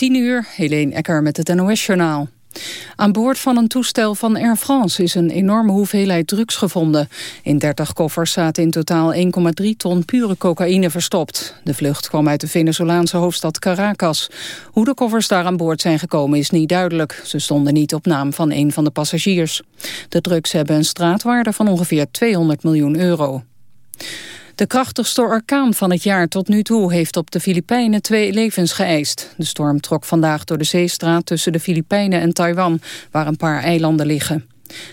10 uur, Helene Ecker met het NOS-journaal. Aan boord van een toestel van Air France is een enorme hoeveelheid drugs gevonden. In 30 koffers zaten in totaal 1,3 ton pure cocaïne verstopt. De vlucht kwam uit de Venezolaanse hoofdstad Caracas. Hoe de koffers daar aan boord zijn gekomen is niet duidelijk. Ze stonden niet op naam van een van de passagiers. De drugs hebben een straatwaarde van ongeveer 200 miljoen euro. De krachtigste orkaan van het jaar tot nu toe heeft op de Filipijnen twee levens geëist. De storm trok vandaag door de zeestraat tussen de Filipijnen en Taiwan, waar een paar eilanden liggen.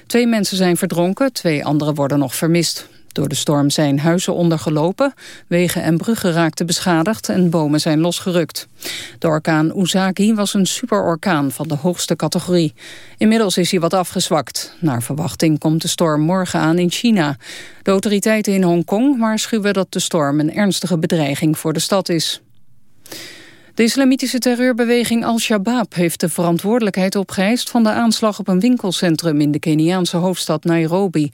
Twee mensen zijn verdronken, twee anderen worden nog vermist. Door de storm zijn huizen ondergelopen, wegen en bruggen raakten beschadigd en bomen zijn losgerukt. De orkaan Uzaki was een superorkaan van de hoogste categorie. Inmiddels is hij wat afgezwakt. Naar verwachting komt de storm morgen aan in China. De autoriteiten in Hongkong waarschuwen dat de storm een ernstige bedreiging voor de stad is. De islamitische terreurbeweging Al-Shabaab heeft de verantwoordelijkheid opgeëist van de aanslag op een winkelcentrum in de Keniaanse hoofdstad Nairobi.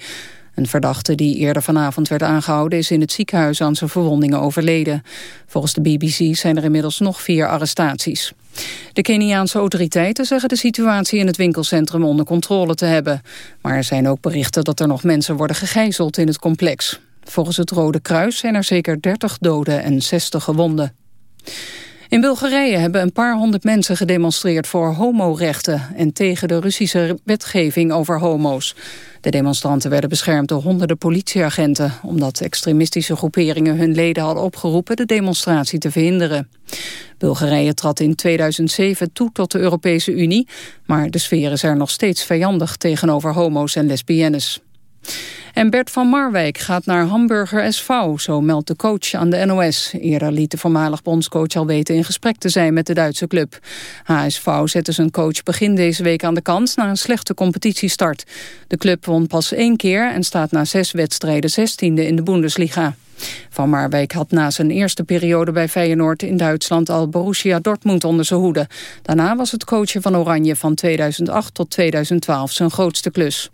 Een verdachte die eerder vanavond werd aangehouden... is in het ziekenhuis aan zijn verwondingen overleden. Volgens de BBC zijn er inmiddels nog vier arrestaties. De Keniaanse autoriteiten zeggen de situatie in het winkelcentrum onder controle te hebben. Maar er zijn ook berichten dat er nog mensen worden gegijzeld in het complex. Volgens het Rode Kruis zijn er zeker 30 doden en 60 gewonden. In Bulgarije hebben een paar honderd mensen gedemonstreerd voor homorechten en tegen de Russische wetgeving over homo's. De demonstranten werden beschermd door honderden politieagenten... omdat extremistische groeperingen hun leden hadden opgeroepen... de demonstratie te verhinderen. Bulgarije trad in 2007 toe tot de Europese Unie... maar de sfeer is er nog steeds vijandig tegenover homo's en lesbiennes. En Bert van Marwijk gaat naar Hamburger SV, zo meldt de coach aan de NOS. Eerder liet de voormalig bondscoach al weten in gesprek te zijn met de Duitse club. HSV zette zijn coach begin deze week aan de kant na een slechte competitiestart. De club won pas één keer en staat na zes wedstrijden zestiende in de Bundesliga. Van Marwijk had na zijn eerste periode bij Feyenoord in Duitsland al Borussia Dortmund onder zijn hoede. Daarna was het coachen van Oranje van 2008 tot 2012 zijn grootste klus.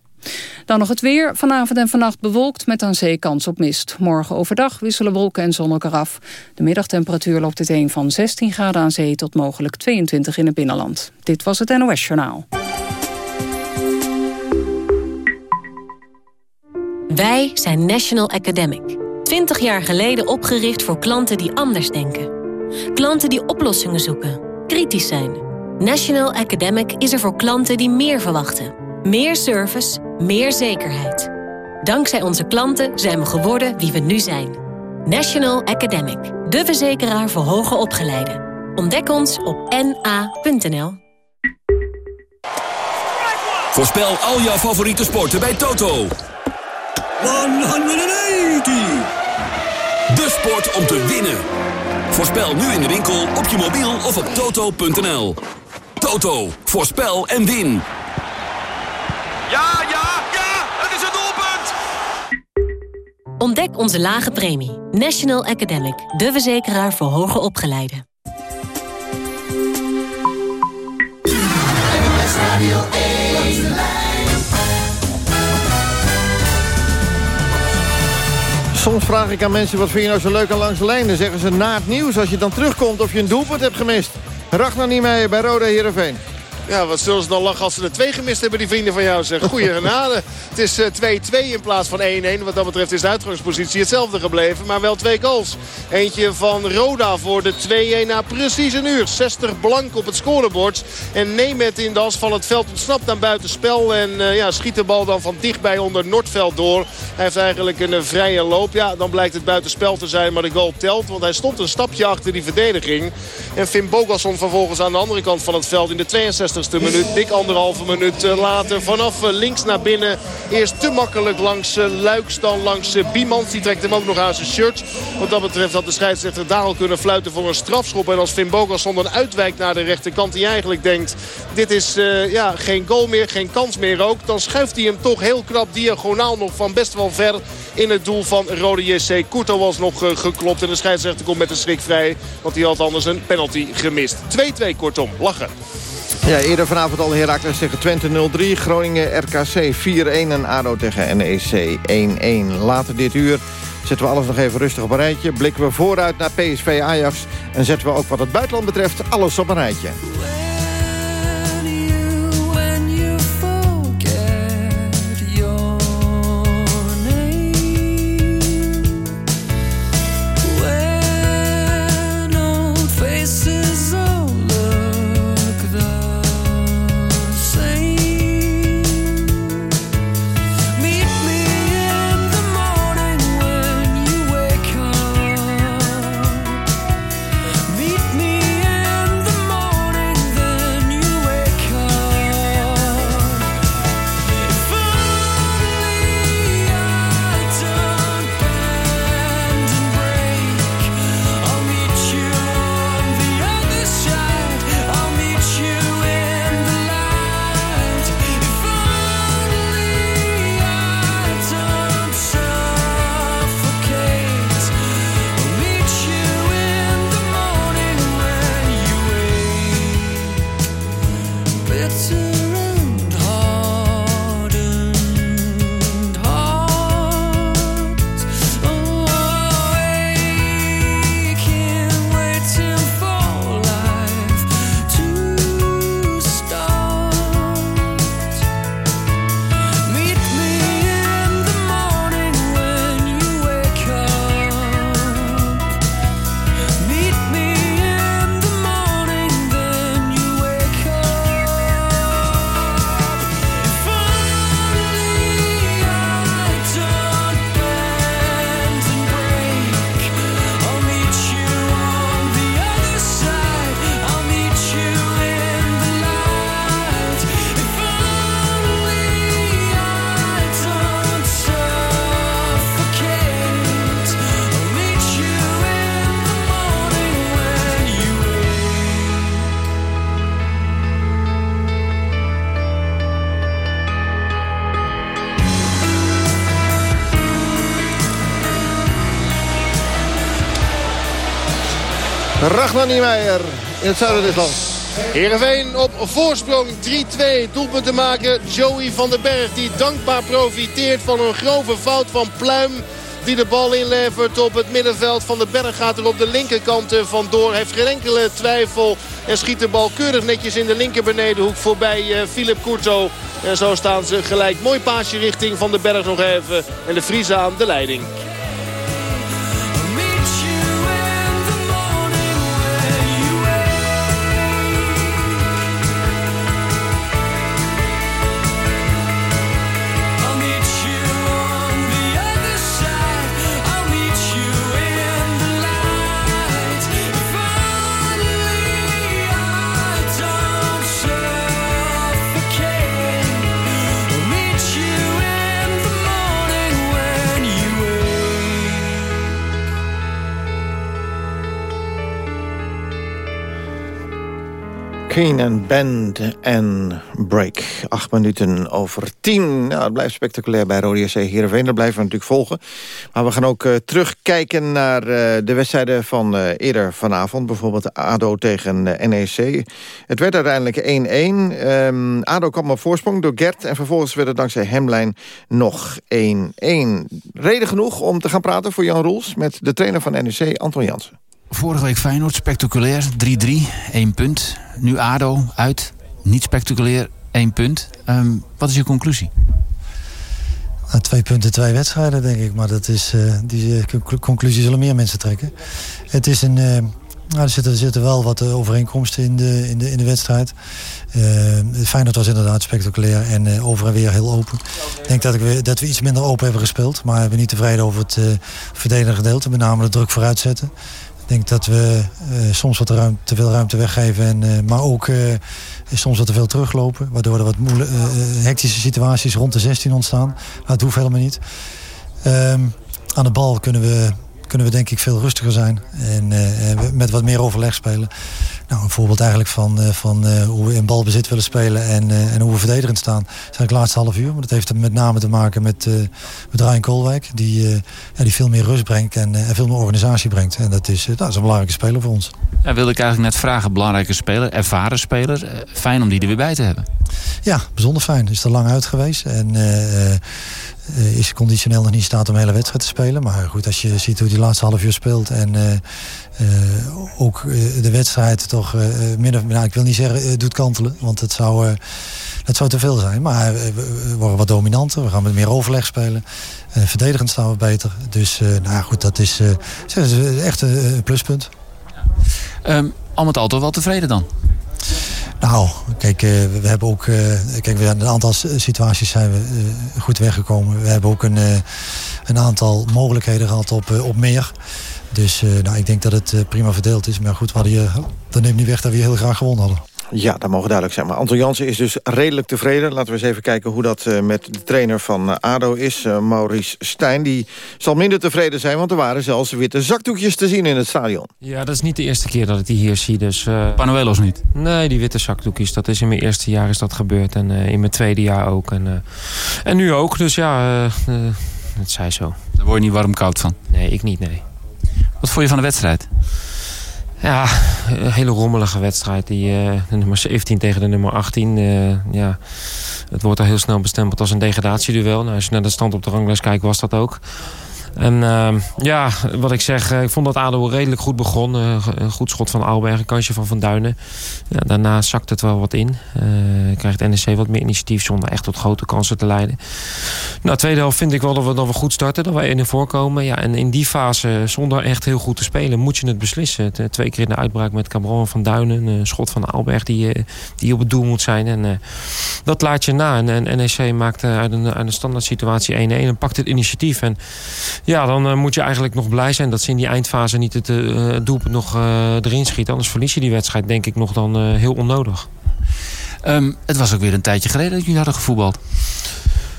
Dan nog het weer. Vanavond en vannacht bewolkt met aan zee kans op mist. Morgen overdag wisselen wolken en zon elkaar af. De middagtemperatuur loopt uiteen van 16 graden aan zee... tot mogelijk 22 in het binnenland. Dit was het NOS Journaal. Wij zijn National Academic. 20 jaar geleden opgericht voor klanten die anders denken. Klanten die oplossingen zoeken, kritisch zijn. National Academic is er voor klanten die meer verwachten. Meer service meer zekerheid. Dankzij onze klanten zijn we geworden wie we nu zijn. National Academic, de verzekeraar voor hoger opgeleiden. Ontdek ons op na.nl. Voorspel al jouw favoriete sporten bij Toto. 180! De sport om te winnen. Voorspel nu in de winkel, op je mobiel of op toto.nl. Toto, voorspel en win. Ontdek onze lage premie. National Academic, de verzekeraar voor hoger opgeleiden. Soms vraag ik aan mensen, wat vind je nou zo leuk aan langs de lijn? Dan zeggen ze na het nieuws, als je dan terugkomt of je een doelpunt hebt gemist. Ragnar Niemeyer bij Roda Heerenveen. Ja, wat zullen ze dan lachen als ze er twee gemist hebben, die vrienden van jou. Zeg, goeie genade. Het is 2-2 eh, in plaats van 1-1. Wat dat betreft is de uitgangspositie hetzelfde gebleven. Maar wel twee goals. Eentje van Roda voor de 2-1 na precies een uur. 60 blank op het scorebord. En Nemet in de as van het veld ontsnapt aan buitenspel. En uh, ja, schiet de bal dan van dichtbij onder Noordveld door. Hij heeft eigenlijk een, vrije loop. Ja, dan blijkt het buitenspel te zijn, maar de goal telt. Want hij stond een stapje achter die verdediging. En Finn Bogasson vervolgens aan de andere kant van het veld in de 62 minuut. Dik anderhalve minuut eh, later. Vanaf eh, links naar binnen. Eerst te makkelijk langs eh, Luiks. Dan langs Biemans. Die trekt hem ook nog aan zijn shirt. Wat dat betreft had de scheidsrechter daar al kunnen fluiten voor een strafschop. En als Finn Bogasson dan uitwijkt naar de rechterkant. Die eigenlijk denkt dit is ja, geen goal meer. Geen kans meer ook. Dan schuift hij hem toch heel knap diagonaal nog van best wel ver in het doel van Rode JC. Kurto was nog geklopt en de scheidsrechter komt met een schrik vrij. Want hij had anders een penalty gemist. 2-2 kortom. Lachen. Ja, eerder vanavond al Herakles tegen Twente 0-3. Groningen RKC 4-1 en ADO tegen NEC 1-1. Later dit uur zetten we alles nog even rustig op een rijtje. Blikken we vooruit naar PSV Ajax En zetten we ook wat het buitenland betreft alles op een rijtje. Ragnar Niemeyer in het zuiden des lands. Heerenveen op voorsprong 3-2. Doelpunt te maken Joey van den Berg. Die dankbaar profiteert van een grove fout van Pluim. Die de bal inlevert op het middenveld. Van den Berg gaat er op de linkerkant vandoor. Heeft geen enkele twijfel. En schiet de bal keurig netjes in de linker benedenhoek voorbij Philip Courto. En zo staan ze gelijk. Mooi paasje richting Van den Berg nog even. En de Friese aan de leiding. En Band en Break. Acht minuten over tien. Nou, het blijft spectaculair bij Rode SC Heerenveen. Dat blijven we natuurlijk volgen. Maar we gaan ook uh, terugkijken naar uh, de wedstrijden van uh, eerder vanavond. Bijvoorbeeld ADO tegen NEC. Het werd uiteindelijk 1-1. Um, ehm, ADO kwam op voorsprong door Gert. En vervolgens werd het dankzij Hemlijn nog 1-1. Reden genoeg om te gaan praten voor Jan Roels... met de trainer van NEC, Anton Jansen. Vorige week Feyenoord, spectaculair, 3-3, 1 punt. Nu ADO, uit, niet spectaculair, 1 punt. Um, wat is je conclusie? Nou, twee punten, twee wedstrijden, denk ik. Maar dat is, uh, die conclusie zullen meer mensen trekken. Het is een... Uh, nou, er, zitten, er zitten wel wat overeenkomsten in de, in de, in de wedstrijd. Uh, Feyenoord was inderdaad spectaculair en over en weer heel open. Ik denk dat, ik, dat we iets minder open hebben gespeeld. Maar we zijn niet tevreden over het uh, verdedigende gedeelte. Met name de druk vooruit zetten. Denk dat we uh, soms wat ruimte, te veel ruimte weggeven. En, uh, maar ook uh, soms wat te veel teruglopen. Waardoor er wat hectische situaties rond de 16 ontstaan. Maar dat hoeft helemaal niet. Um, aan de bal kunnen we, kunnen we denk ik veel rustiger zijn. En met wat meer overleg spelen. Nou, een voorbeeld eigenlijk van, uh, van uh, hoe we in balbezit willen spelen en, uh, en hoe we verdedigend staan. Dat is het laatste half uur. Maar dat heeft met name te maken met, met Ryan Koolwijk. Die, ja, die veel meer rust brengt en, veel meer organisatie brengt. En dat is, dat is een belangrijke speler voor ons. Ja, wilde ik eigenlijk net vragen. Belangrijke speler, ervaren speler. fijn om die er weer bij te hebben. Ja, bijzonder fijn. Is er lang uit geweest. En uh, is conditioneel nog niet in staat om een hele wedstrijd te spelen. Maar goed, als je ziet hoe die laatste half uur speelt. En ook de wedstrijd toch min of nou, ik wil niet zeggen doet kantelen. Want het zou, het zou te veel zijn. Maar we worden wat dominanter. We gaan met meer overleg spelen. verdedigend staan we beter. Dus nou goed, dat is, echt een pluspunt. Um, al met al toch wel tevreden dan? Nou, kijk, uh, we hebben ook... Uh, kijk, we een aantal situaties zijn we uh, goed weggekomen. We hebben ook een, een aantal mogelijkheden gehad op, op meer. Dus nou, ik denk dat het prima verdeeld is. Maar goed, we hadden, dat neemt niet weg dat we heel graag gewonnen hadden. Ja, dat mogen duidelijk zijn. Maar Anton Jansen is dus redelijk tevreden. Laten we eens even kijken hoe dat uh, met de trainer van uh, ADO is, uh, Maurice Stijn. Die zal minder tevreden zijn, want er waren zelfs witte zakdoekjes te zien in het stadion. Ja, dat is niet de eerste keer dat ik die hier zie. Dus, Panuelos niet? Nee, die witte zakdoekjes. Dat is in mijn eerste jaar is dat gebeurd. En in mijn tweede jaar ook. En, en nu ook. Dus ja, het zij zo. Daar word je niet warm koud van? Nee, ik niet, nee. Wat vond je van de wedstrijd? Ja, een hele rommelige wedstrijd. Die, uh, de nummer 17 tegen de nummer 18. Uh, eh, ja, het wordt al heel snel bestempeld als een degradatieduel. Nou, als je naar de stand op de ranglijst kijkt, was dat ook. En uh, ja, wat ik zeg, eh, ik vond dat ADO redelijk goed begon. Uh, een goed schot van Alberg, een kansje van Van Duinen. Ja, daarna zakt het wel wat in. Uh, krijgt NEC wat meer initiatief zonder echt tot grote kansen te leiden. Nou, tweede helft vind ik wel dat we, dat we goed starten. Dat wij in de voorkomen. Ja, en in die fase, zonder echt heel goed te spelen, moet je het beslissen. Twee keer in de uitbraak met Cabral Van Duinen. Een schot van Alberg die, die op het doel moet zijn. En dat laat je na. En, en NEC maakt uit een, uit een standaard situatie 1-1 en pakt het initiatief. En ja, dan uh, moet je eigenlijk nog blij zijn dat ze in die eindfase niet het uh, doelpunt nog uh, erin schieten. Anders verlies je die wedstrijd denk ik nog dan heel onnodig. Um, het was ook weer een tijdje geleden dat jullie hadden gevoetbald.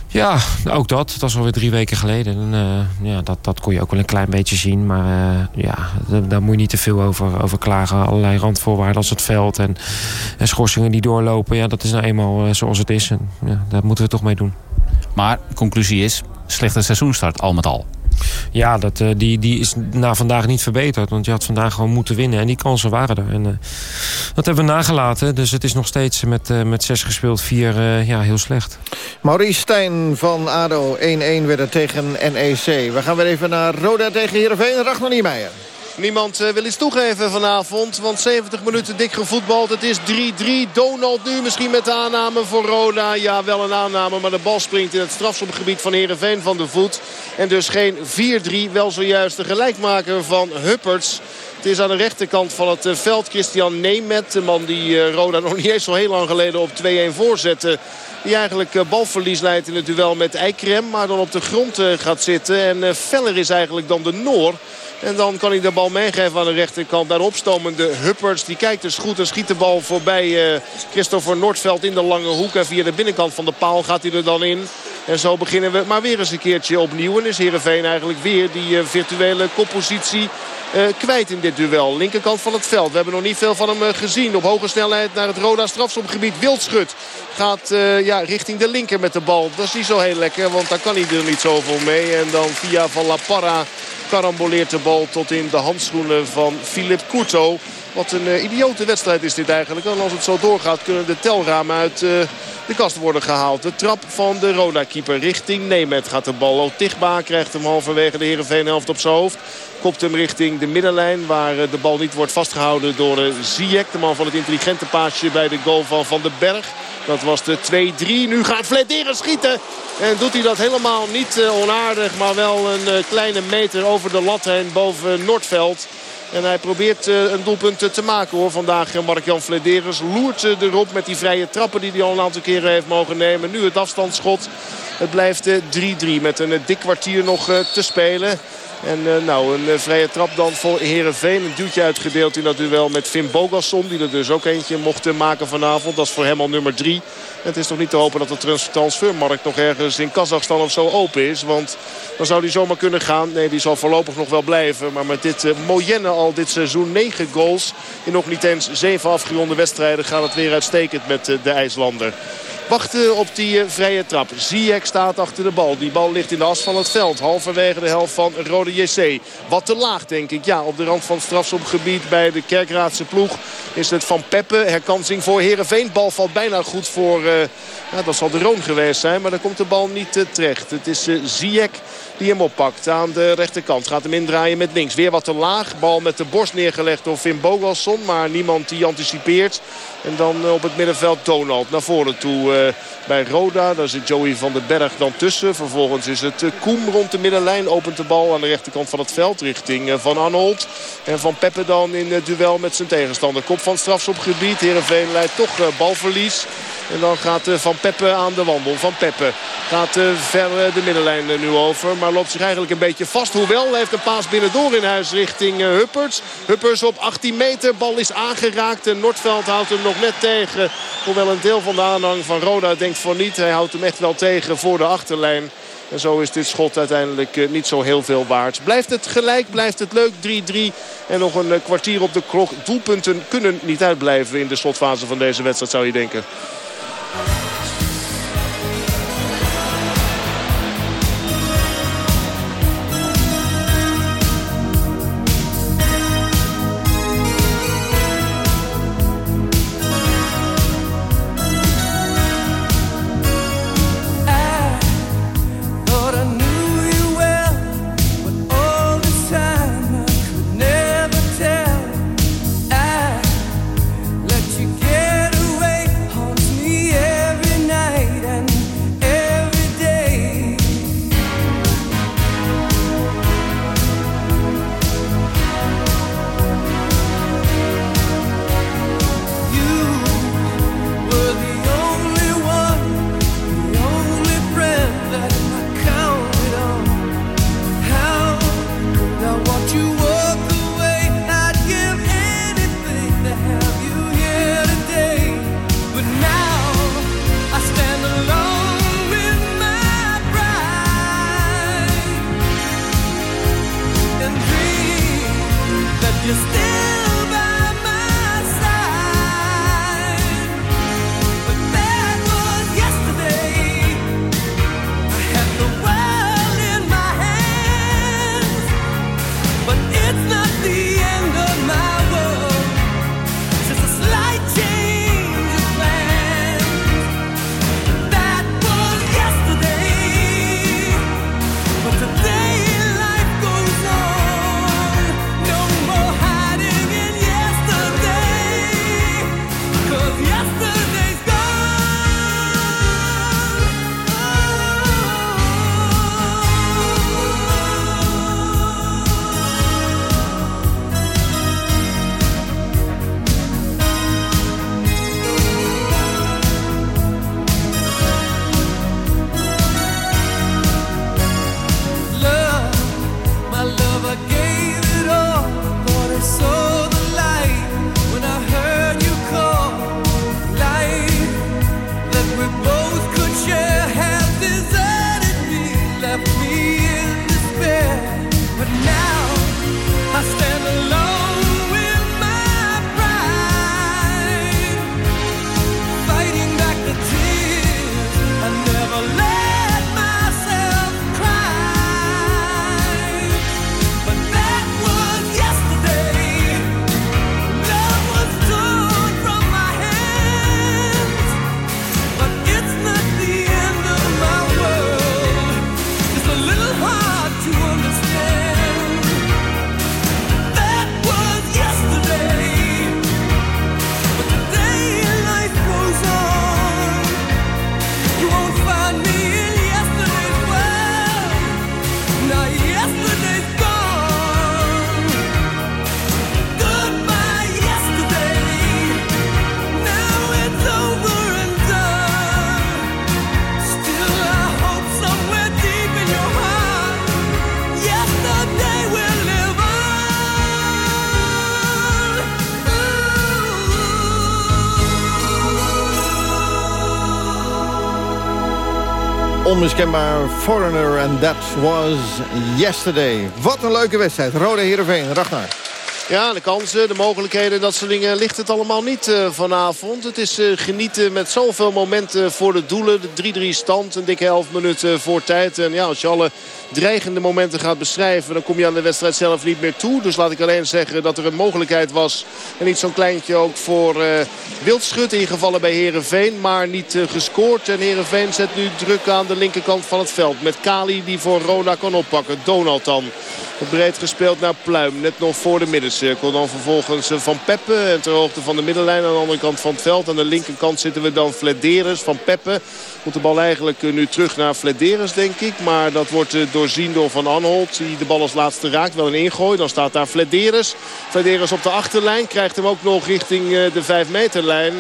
Ja, ook dat. Dat was alweer drie weken geleden. En, ja, dat, dat kon je ook wel een klein beetje zien. Maar ja, daar moet je niet te veel over, over klagen. Allerlei randvoorwaarden als het veld en, en schorsingen die doorlopen. Ja, dat is nou eenmaal zoals het is. En ja, daar moeten we toch mee doen. Maar conclusie is, slechte seizoenstart al met al. Ja, dat, uh, die, die is na vandaag niet verbeterd. Want je had vandaag gewoon moeten winnen. En die kansen waren er. En uh, dat hebben we nagelaten. Dus het is nog steeds met, uh, met zes gespeeld, vier ja, heel slecht. Maurice Stijn van ADO 1-1 weer tegen NEC. We gaan weer even naar Roda tegen Heerenveen. Ragnar Niemeyer. Niemand wil iets toegeven vanavond. Want 70 minuten dik gevoetbald. Het is 3-3. Donald nu misschien met de aanname voor Roda. Ja, wel een aanname. Maar de bal springt in het strafschopgebied van Heerenveen van de voet. En dus geen 4-3. Wel zojuist de gelijkmaker van Hupperts. Het is aan de rechterkant van het veld Christian Nemet. De man die Roda nog niet eens zo heel lang geleden op 2-1 voorzette. Die eigenlijk balverlies leidt in het duel met Eikrem. Maar dan op de grond gaat zitten. En feller is eigenlijk dan de Noor. En dan kan hij de bal meegeven aan de rechterkant. Daar opstomende Hupperts. Die kijkt dus goed en schiet de bal voorbij uh, Christopher Noordveld in de lange hoek. En via de binnenkant van de paal gaat hij er dan in. En zo beginnen we maar weer eens een keertje opnieuw. En is Heerenveen eigenlijk weer die uh, virtuele koppositie kwijt in dit duel. Linkerkant van het veld. We hebben nog niet veel van hem uh, gezien. Op hoge snelheid naar het Roda strafschopgebied. Wildschut gaat uh, ja, richting de linker met de bal. Dat is niet zo heel lekker, want daar kan hij er niet zoveel mee. En dan via Van La Parra karamboleert de bal tot in de handschoenen van Philip Couto. Wat een uh, idiote wedstrijd is dit eigenlijk. En als het zo doorgaat kunnen de telramen uit uh, de kast worden gehaald. De trap van de Roda-keeper richting Nemet gaat de bal. Otigba krijgt hem halverwege de Heerenveen-helft op zijn hoofd. Kopt hem richting de middenlijn waar uh, de bal niet wordt vastgehouden door Ziyech. De man van het intelligente paasje bij de goal van Van den Berg. Dat was de 2-3. Nu gaat Vlederen schieten. En doet hij dat helemaal niet onaardig. Maar wel een kleine meter over de lat heen boven Noordveld. En hij probeert uh, een doelpunt te maken hoor. Vandaag Mark-Jan Flederis loert erop met die vrije trappen die hij al een aantal keren heeft mogen nemen. Nu het afstandsschot. Het blijft 3-3 met een dik kwartier nog te spelen. En uh, nou, een uh, vrije trap dan voor Herenveen. Een duwtje uitgedeeld in dat duel met Finn Bogasson. Die er dus ook eentje mocht maken vanavond. Dat is voor hem al nummer drie. Het is nog niet te hopen dat de transfermarkt nog ergens in Kazachstan of zo open is. Want dan zou die zomaar kunnen gaan. Nee, die zal voorlopig nog wel blijven. Maar met dit Moyenne al dit seizoen 9 goals. In nog niet eens 7 afgeronde wedstrijden gaat het weer uitstekend met de IJslander wachten op die vrije trap. Ziyech staat achter de bal. Die bal ligt in de as van het veld. Halverwege de helft van Rode JC. Wat te laag denk ik. Ja, op de rand van het strafschopgebied bij de Kerkraadse ploeg is het Van Peppe. Herkansing voor Herenveen. Bal valt bijna goed voor... Uh, dat zal de Roon geweest zijn. Maar dan komt de bal niet uh, terecht. Het is uh, Ziyech die hem oppakt aan de rechterkant. Gaat hem indraaien met links. Weer wat te laag. Bal met de borst neergelegd door Finn Bogalson. Maar niemand die anticipeert. En dan op het middenveld Donald naar voren toe bij Roda. Daar zit Joey van den Berg dan tussen. Vervolgens is het Koem rond de middenlijn. Opent de bal aan de rechterkant van het veld richting Van Arnold. En Van Peppe dan in het duel met zijn tegenstander. Kop van strafschopgebied. Heerenveen leidt toch balverlies. En dan gaat Van Peppe aan de wandel. Van Peppe gaat ver de middenlijn nu over. Maar loopt zich eigenlijk een beetje vast. Hoewel, heeft een paas binnendoor in huis richting Hupperts. Hupperts op 18 meter. Bal is aangeraakt. En Noordveld houdt hem nog net tegen. Hoewel een deel van de aanhang van Roda denkt voor niet. Hij houdt hem echt wel tegen voor de achterlijn. En zo is dit schot uiteindelijk niet zo heel veel waard. Blijft het gelijk, blijft het leuk. 3-3 en nog een kwartier op de klok. Doelpunten kunnen niet uitblijven in de slotfase van deze wedstrijd zou je denken. Bye. Onmiskenbaar Foreigner and that was yesterday. Wat een leuke wedstrijd. Rode Heerenveen, Ragnar. Ja, de kansen, de mogelijkheden, dat soort dingen ligt het allemaal niet uh, vanavond. Het is uh, genieten met zoveel momenten voor de doelen. De 3-3 stand, een dikke 11 minuten voor tijd. En ja, als dreigende momenten gaat beschrijven... dan kom je aan de wedstrijd zelf niet meer toe. Dus laat ik alleen zeggen dat er een mogelijkheid was. En niet zo'n kleintje ook voor uh, Wildschut ingevallen bij Herenveen, Maar niet gescoord. En Herenveen zet nu druk aan de linkerkant van het veld. Met Kali die voor Roda kan oppakken. Donald dan. Breed gespeeld naar Pluim. Net nog voor de middencirkel. Dan vervolgens Van Peppe. En ter hoogte van de middenlijn aan de andere kant van het veld. Aan de linkerkant zitten we dan Flederis van Peppe. Moet de bal eigenlijk nu terug naar Flederis denk ik. Maar dat wordt doorzien door Van Anholt. Die de bal als laatste raakt. Wel een ingooi. Dan staat daar Flederis. Flederis op de achterlijn. Krijgt hem ook nog richting de 5 meterlijn.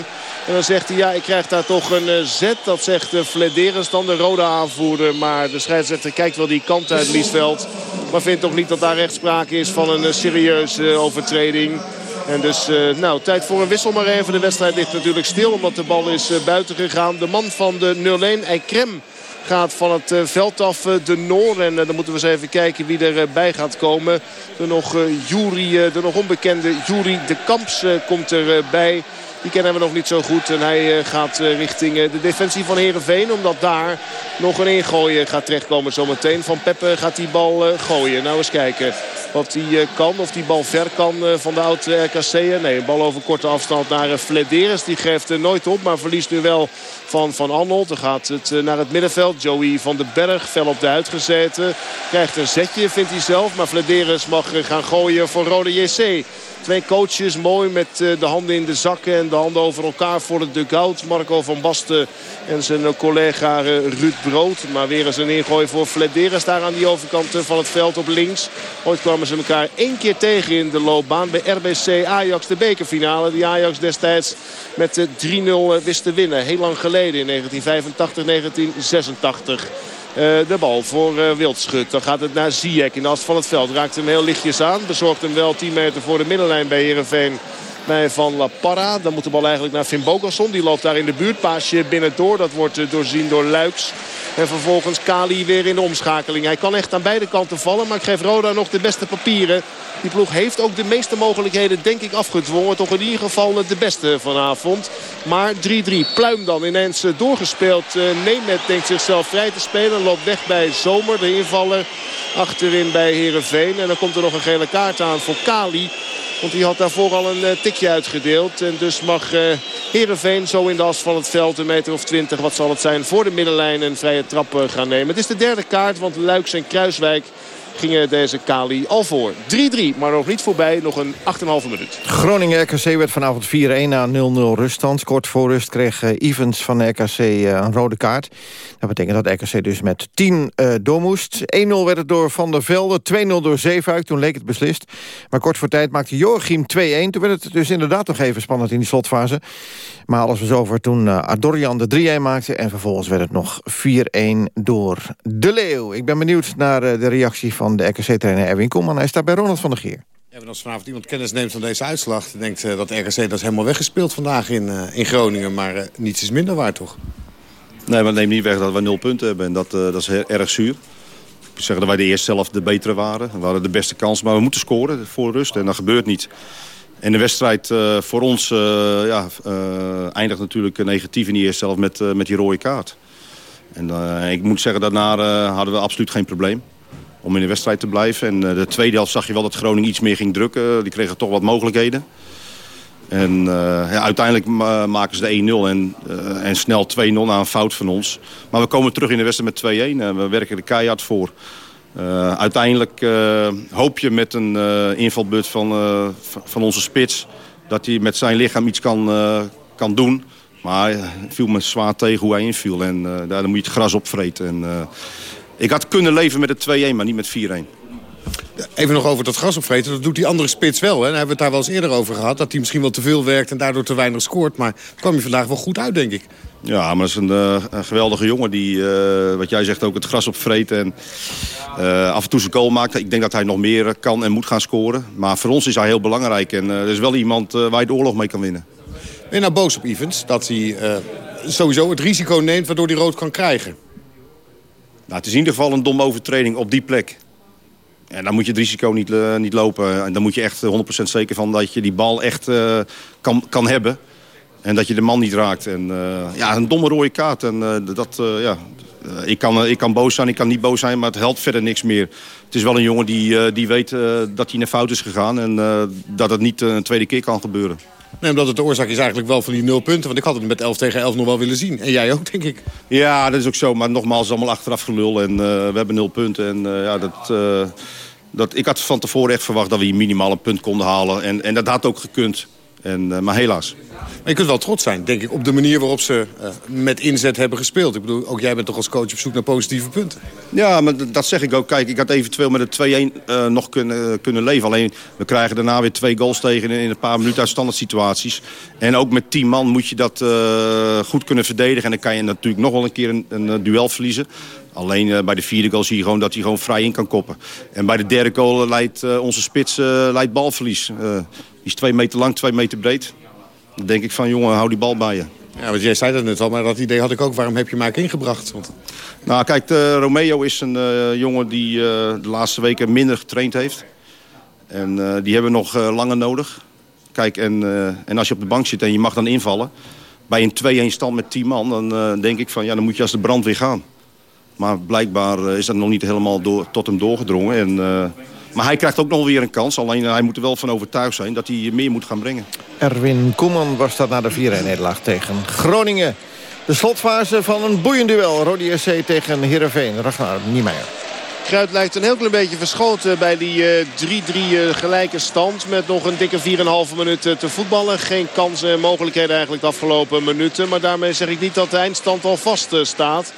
En dan zegt hij, ja, ik krijg daar toch een zet. Dat zegt Flederis dan, de rode aanvoerder. Maar de scheidsrechter kijkt wel die kant uit Liesveld. Maar vindt toch niet dat daar echt sprake is van een serieuze overtreding. En dus, nou, tijd voor een wissel maar even. De wedstrijd ligt natuurlijk stil, omdat de bal is buiten gegaan. De man van de 0-1, Eikrem, gaat van het veld af de Noor. En dan moeten we eens even kijken wie erbij gaat komen. De nog, Jury, de nog onbekende Jury de Kamps komt erbij. Die kennen we nog niet zo goed. En hij gaat richting de defensie van Heerenveen. Omdat daar nog een ingooien gaat terechtkomen zometeen. Van Peppe gaat die bal gooien. Nou eens kijken wat hij kan. Of die bal ver kan van de oud RKC. Nee, een bal over korte afstand naar Flederis. Die geeft nooit op, maar verliest nu wel van Van Arnold. Dan gaat het naar het middenveld. Joey van den Berg, fel op de uitgezeten. Krijgt een zetje, vindt hij zelf. Maar Flederis mag gaan gooien voor Rode JC. Twee coaches mooi met de handen in de zakken en de handen over elkaar voor de dugout. Marco van Basten en zijn collega Ruud Brood. Maar weer eens een ingooi voor Flederis daar aan die overkant van het veld op links. Ooit kwamen ze elkaar één keer tegen in de loopbaan bij RBC Ajax de bekerfinale. Die Ajax destijds met 3-0 wist te winnen. Heel lang geleden in 1985, 1986. Uh, de bal voor uh, Wildschut. Dan gaat het naar Ziyech in de as van het veld. Raakt hem heel lichtjes aan. Bezorgt hem wel 10 meter voor de middenlijn bij Heerenveen. Bij Van La Parra. Dan moet de bal eigenlijk naar Finn Bogasson. Die loopt daar in de buurt. Paasje binnendoor. Dat wordt uh, doorzien door Luiks. En vervolgens Kali weer in de omschakeling. Hij kan echt aan beide kanten vallen. Maar ik geef Roda nog de beste papieren. Die ploeg heeft ook de meeste mogelijkheden denk ik afgedwongen. Toch in ieder geval de beste vanavond. Maar 3-3. Pluim dan ineens doorgespeeld. Nemet denkt zichzelf vrij te spelen. Loopt weg bij Zomer, de invaller. Achterin bij Herenveen. En dan komt er nog een gele kaart aan voor Kali. Want die had daarvoor al een tikje uitgedeeld. En dus mag Herenveen zo in de as van het veld een meter of twintig. Wat zal het zijn voor de middenlijn een vrije trap gaan nemen. Het is de derde kaart. Want Luiks en Kruiswijk gingen deze Kali al voor. 3-3, maar nog niet voorbij. Nog een 8,5 minuut. Groningen-RKC werd vanavond 4-1 na 0-0 ruststand. Kort voor rust kreeg uh, Evans van de RKC uh, een rode kaart. Dat betekent dat RKC dus met 10 uh, door moest. 1-0 werd het door Van der Velde, 2-0 door Zeefuik. Toen leek het beslist. Maar kort voor tijd maakte Joachim 2-1. Toen werd het dus inderdaad nog even spannend in die slotfase. Maar alles was over toen Adorian de 3-1 maakte. En vervolgens werd het nog 4-1 door De Leeuw. Ik ben benieuwd naar de reactie van de RKC-trainer Erwin Koeman. Hij staat bij Ronald van der Geer. Ja, als vanavond iemand kennis neemt van deze uitslag... denkt uh, dat RKC dat is helemaal weggespeeld vandaag in, in Groningen. Maar niets is minder waar, toch? Nee, maar neemt niet weg dat we nul punten hebben. En dat, dat is heel erg zuur. Ik moet zeggen dat wij de eerste helft de betere waren. We hadden de beste kans, maar we moeten scoren voor rust. En dat gebeurt niet. En de wedstrijd uh, voor ons uh, ja, uh, eindigt natuurlijk negatief in die eerste helft met, met die rode kaart. En ik moet zeggen, daarna hadden we absoluut geen probleem om in de wedstrijd te blijven. En de tweede helft zag je wel dat Groningen iets meer ging drukken. Die kregen toch wat mogelijkheden. En ja, uiteindelijk maken ze de 1-0 en, en snel 2-0 na een fout van ons. Maar we komen terug in de wedstrijd met 2-1 en we werken er keihard voor. Uiteindelijk hoop je met een invalbeurt van, van onze spits... dat hij met zijn lichaam iets kan, kan doen. Maar het viel me zwaar tegen hoe hij inviel. En daar moet je het gras opvreten. En, ik had kunnen leven met het 2-1, maar niet met 4-1. Even nog over dat gras opvreten. Dat doet die andere spits wel. Hè? Daar hebben we het daar wel eens eerder over gehad. Dat hij misschien wel te veel werkt en daardoor te weinig scoort. Maar kwam je vandaag wel goed uit, denk ik. Ja, maar dat is een, uh, een geweldige jongen die, uh, wat jij zegt, ook het gras opvreet en uh, af en toe zijn goal maakt. Ik denk dat hij nog meer kan en moet gaan scoren. Maar voor ons is hij heel belangrijk en er is wel iemand waar je de oorlog mee kan winnen. Ben je nou boos op Evans dat hij sowieso het risico neemt waardoor hij rood kan krijgen? Nou, het is in ieder geval een domme overtreding op die plek. En dan moet je het risico niet, niet lopen. En dan moet je echt 100% zeker van dat je die bal echt kan, kan hebben. En dat je de man niet raakt. En ja, een domme rode kaart. En dat, ja, ik, kan, ik kan boos zijn, ik kan niet boos zijn, maar het helpt verder niks meer. Het is wel een jongen die, die weet dat hij naar fout is gegaan. En dat het niet een tweede keer kan gebeuren. Nee, omdat het de oorzaak is eigenlijk wel van die nul punten. Want ik had het met 11 tegen 11 nog wel willen zien. En jij ook, denk ik. Ja, dat is ook zo. Maar nogmaals, allemaal achteraf gelul. En uh, we hebben nul punten. En uh, ja, dat... Uh, dat, ik had van tevoren echt verwacht dat we hier minimaal een punt konden halen. En, en dat had ook gekund. En, uh, maar helaas. Maar je kunt wel trots zijn, denk ik, op de manier waarop ze uh, met inzet hebben gespeeld. Ik bedoel, ook jij bent toch als coach op zoek naar positieve punten? Ja, maar dat zeg ik ook. Kijk, ik had eventueel met de 2-1 uh, nog kunnen, kunnen leven. Alleen, we krijgen daarna weer twee goals tegen in een paar minuten uit standaard situaties. En ook met 10 man moet je dat goed kunnen verdedigen. En dan kan je natuurlijk nog wel een keer een, een duel verliezen. Alleen uh, bij de vierde goal zie je gewoon dat hij gewoon vrij in kan koppen. En bij de derde goal leidt uh, onze spits leidt balverlies. Die is twee meter lang, twee meter breed. Dan denk ik van, jongen, hou die bal bij je. Ja, want jij zei dat net al, maar dat idee had ik ook. Waarom heb je Maak ingebracht? Want... Nou, kijk, Romeo is een uh, jongen die uh, de laatste weken minder getraind heeft. En die hebben we nog langer nodig. Kijk, en, en als je op de bank zit en je mag dan invallen... bij een 2-1 stand met 10 man, dan denk ik van... ja, dan moet je als de brand weer gaan. Maar blijkbaar is dat nog niet helemaal door, tot hem doorgedrongen. En maar hij krijgt ook nog weer een kans. Alleen hij moet er wel van overtuigd zijn dat hij meer moet gaan brengen. Erwin Koeman was dat na de 4-1-nederlaag tegen Groningen. De slotfase van een boeiend duel. Rodi SC tegen Heerenveen. Ragnar Niemeyer. Kruid lijkt een heel klein beetje verschoten bij die 3-3 uh, uh, gelijke stand. Met nog een dikke 4,5 minuten te voetballen. Geen kansen en mogelijkheden eigenlijk de afgelopen minuten. Maar daarmee zeg ik niet dat de eindstand al vast uh, staat.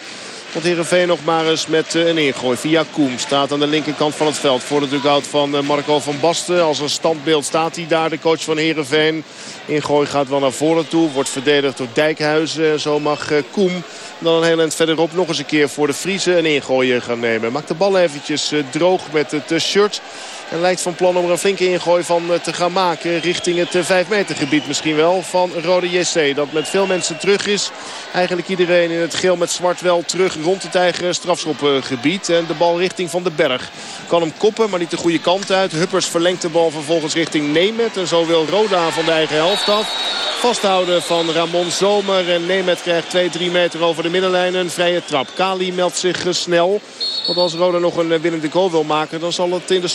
Want Heerenveen nog maar eens met eh, een ingooi via Koem. Staat aan de linkerkant van het veld voor de dugout van eh, Marco van Basten. Als een standbeeld staat hij daar, de coach van Heerenveen. Ingooi gaat wel naar voren toe. Wordt verdedigd door Dijkhuizen. Zo mag eh, Koem dan een heel eind verderop nog eens een keer voor de Friese een ingooi gaan nemen. Maakt de bal eventjes droog met het shirt. En lijkt van plan om er een flinke ingooi van te gaan maken. Richting het 5 meter gebied misschien wel van Rode JC. Dat met veel mensen terug is. Eigenlijk iedereen in het geel met zwart wel terug rond het eigen strafschopgebied. En de bal richting Van den Berg. Kan hem koppen, maar niet de goede kant uit. Huppers verlengt de bal vervolgens richting Nemet. En zo wil Roda van de eigen helft af. Vasthouden van Ramon Zomer. En Nemet krijgt 2-3 meter over de middenlijn. Een vrije trap. Kali meldt zich snel. Want als Roda nog een winnende goal wil maken... dan zal het in de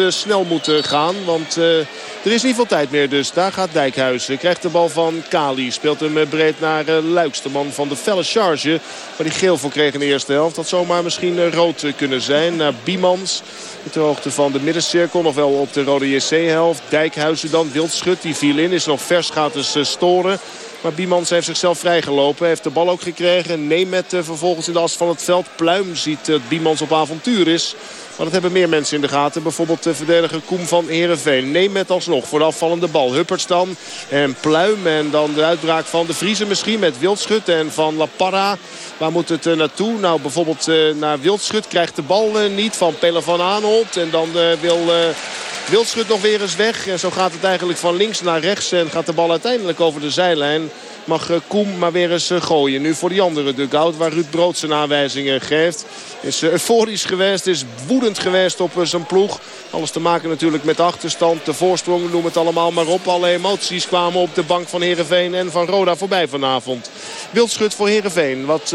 slotminuten snel moeten gaan. Want uh, er is niet veel tijd meer dus. Daar gaat Dijkhuizen. Krijgt de bal van Kali. Speelt hem breed naar Luiks. De van de felle charge. Waar die geel voor kreeg in de eerste helft. Dat zomaar misschien uh, rood kunnen zijn. Naar Biemans. Ter hoogte van de middencirkel. Nog wel op de rode JC-helft. Dijkhuizen dan. Wildschut. Die viel in. Is nog vers. Gaat dus storen. Maar Biemans heeft zichzelf vrijgelopen. Heeft de bal ook gekregen. Neemt vervolgens in de as van het veld. Pluim ziet dat Biemans op avontuur is. Maar dat hebben meer mensen in de gaten. Bijvoorbeeld de verdediger Koem van Heerenveen. Neem met alsnog voor de afvallende bal. Hupperts dan en Pluim. En dan de uitbraak van de Vriezen misschien met Wildschut en van La Parra. Waar moet het uh, naartoe? Nou, bijvoorbeeld uh, naar Wildschut krijgt de bal uh, niet van Pelle van Aanholt. En dan wil Wildschut nog weer eens weg. En zo gaat het eigenlijk van links naar rechts. En gaat de bal uiteindelijk over de zijlijn mag Koem maar weer eens gooien. Nu voor die andere dugout waar Ruud Brood zijn aanwijzingen geeft. Is euforisch geweest, is woedend geweest op zijn ploeg. Alles te maken natuurlijk met de achterstand, de voorsprong, noem het allemaal maar op. Alle emoties kwamen op de bank van Heerenveen en van Roda voorbij vanavond. Wildschut voor Heerenveen, wat...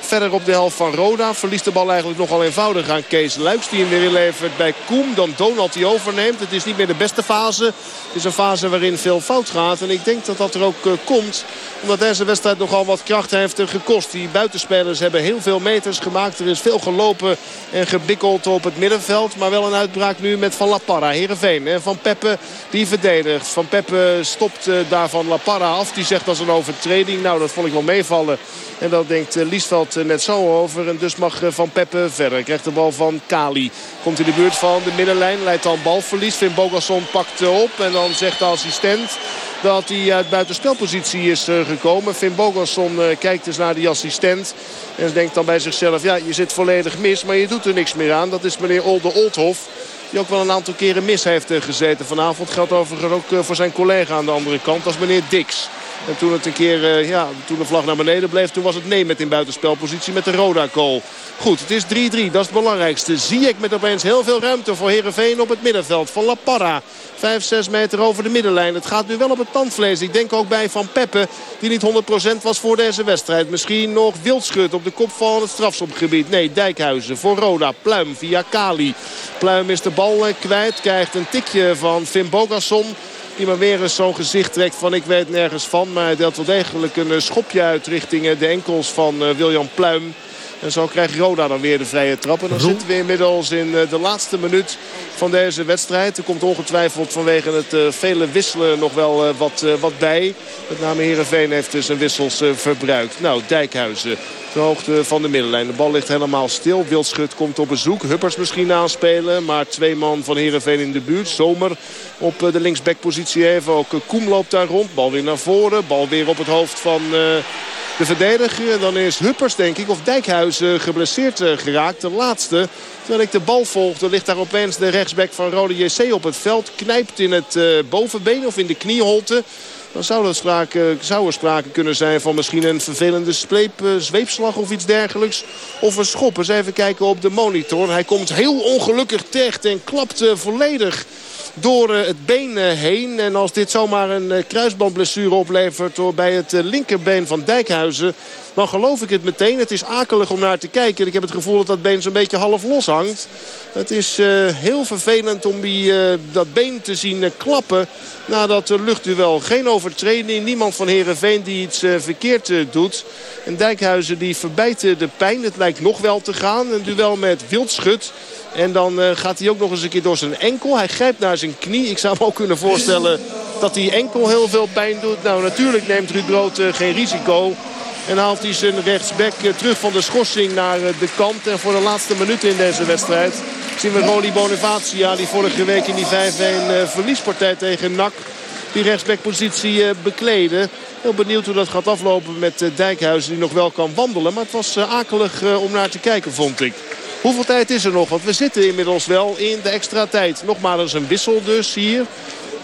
Verder op de helft van Roda. Verliest de bal eigenlijk nogal eenvoudig aan Kees Luiks. Die hem weer inlevert bij Koem. Dan Donald die overneemt. Het is niet meer de beste fase. Het is een fase waarin veel fout gaat. En ik denk dat dat er ook komt. Omdat deze wedstrijd nogal wat kracht heeft gekost. Die buitenspelers hebben heel veel meters gemaakt. Er is veel gelopen en gebikkeld op het middenveld. Maar wel een uitbraak nu met Van La Parra. Heerenveen en Van Peppe die verdedigt. Van Peppe stopt uh, daar Van La Parra af. Die zegt als een overtreding. Nou dat vond ik wel meevallen. En dat denkt uh, Liesveld net zo over. En dus mag Van Peppe verder. Krijgt de bal van Kali. Komt in de buurt van de middenlijn. Leidt dan balverlies. Finn Bogasson pakt op. En dan zegt de assistent dat hij uit buitenspelpositie is gekomen. Finn Bogasson kijkt eens naar die assistent. En denkt dan bij zichzelf, ja je zit volledig mis. Maar je doet er niks meer aan. Dat is meneer Olde Oldhof. Die ook wel een aantal keren mis heeft gezeten vanavond. Geldt overigens ook voor zijn collega aan de andere kant. als meneer Dix. En toen het een keer, ja, toen de vlag naar beneden bleef, toen was het nee met in buitenspelpositie met de Roda-goal. Goed, het is 3-3, dat is het belangrijkste. Zie ik met opeens heel veel ruimte voor Herenveen op het middenveld van La Parra. 5, 6 meter over de middenlijn. Het gaat nu wel op het tandvlees. Ik denk ook bij Van Peppe, die niet 100% was voor deze wedstrijd. Misschien nog Wildschut op de kop van het strafschopgebied. Nee, Dijkhuizen voor Roda. Pluim via Kali. Pluim is de bal eh, kwijt. Krijgt een tikje van Finn Bogasson. Die maar weer eens zo'n gezicht trekt van ik weet nergens van. Maar hij deelt wel degelijk een eh, schopje uit richting eh, de enkels van William Pluim. En zo krijgt Roda dan weer de vrije trap. En dan zitten we inmiddels in de laatste minuut van deze wedstrijd. Er komt ongetwijfeld vanwege het uh, vele wisselen nog wel uh, wat, wat bij. Met name Heerenveen heeft dus zijn wissels verbruikt. Nou, Dijkhuizen. De hoogte van de middenlijn. De bal ligt helemaal stil. Wildschut komt op bezoek. Huppers misschien aanspelen. Maar twee man van Heerenveen in de buurt. Zomer op de linksbackpositie even. Ook Koem loopt daar rond. Bal weer naar voren. Bal weer op het hoofd van de verdediger. Dan is Huppers denk ik of Dijkhuizen geblesseerd geraakt. De laatste. Terwijl ik de bal volgde ligt daar opeens de rechtsback van Rode JC op het veld. Knijpt in het uh, bovenbeen of in de knieholte. Dan zou er, sprake, zou er sprake kunnen zijn van misschien een vervelende uh, zweepslag of iets dergelijks. Of een schop. Eens even kijken op de monitor. Hij komt heel ongelukkig terecht en klapt volledig door het been heen. En als dit zomaar een kruisbandblessure oplevert bij het linkerbeen van Dijkhuizen dan geloof ik het meteen. Het is akelig om naar te kijken. Ik heb het gevoel dat dat been zo'n beetje half los hangt. Het is heel vervelend om die, dat been te zien klappen na dat luchtduel. Geen overtreding, niemand van Herenveen die iets verkeerd doet. En Dijkhuizen die verbijt de pijn. Het lijkt nog wel te gaan. Een duel met Wildschut. En dan gaat hij ook nog eens een keer door zijn enkel. Hij grijpt naar zijn knie. Ik zou me ook kunnen voorstellen dat hij enkel heel veel pijn doet. Nou, natuurlijk neemt Ruud Brood geen risico. En haalt hij zijn rechtsback eh, terug van de schorsing naar eh, de kant. En voor de laatste minuten in deze wedstrijd zien we Roli Bonifacia. Die vorige week in die 5-1 eh, verliespartij tegen NAC die rechtsbackpositie bekleden. Heel benieuwd hoe dat gaat aflopen met Dijkhuizen die nog wel kan wandelen. Maar het was akelig om naar te kijken vond ik. Hoeveel tijd is er nog? Want we zitten inmiddels wel in de extra tijd. Nog maar eens een wissel dus hier.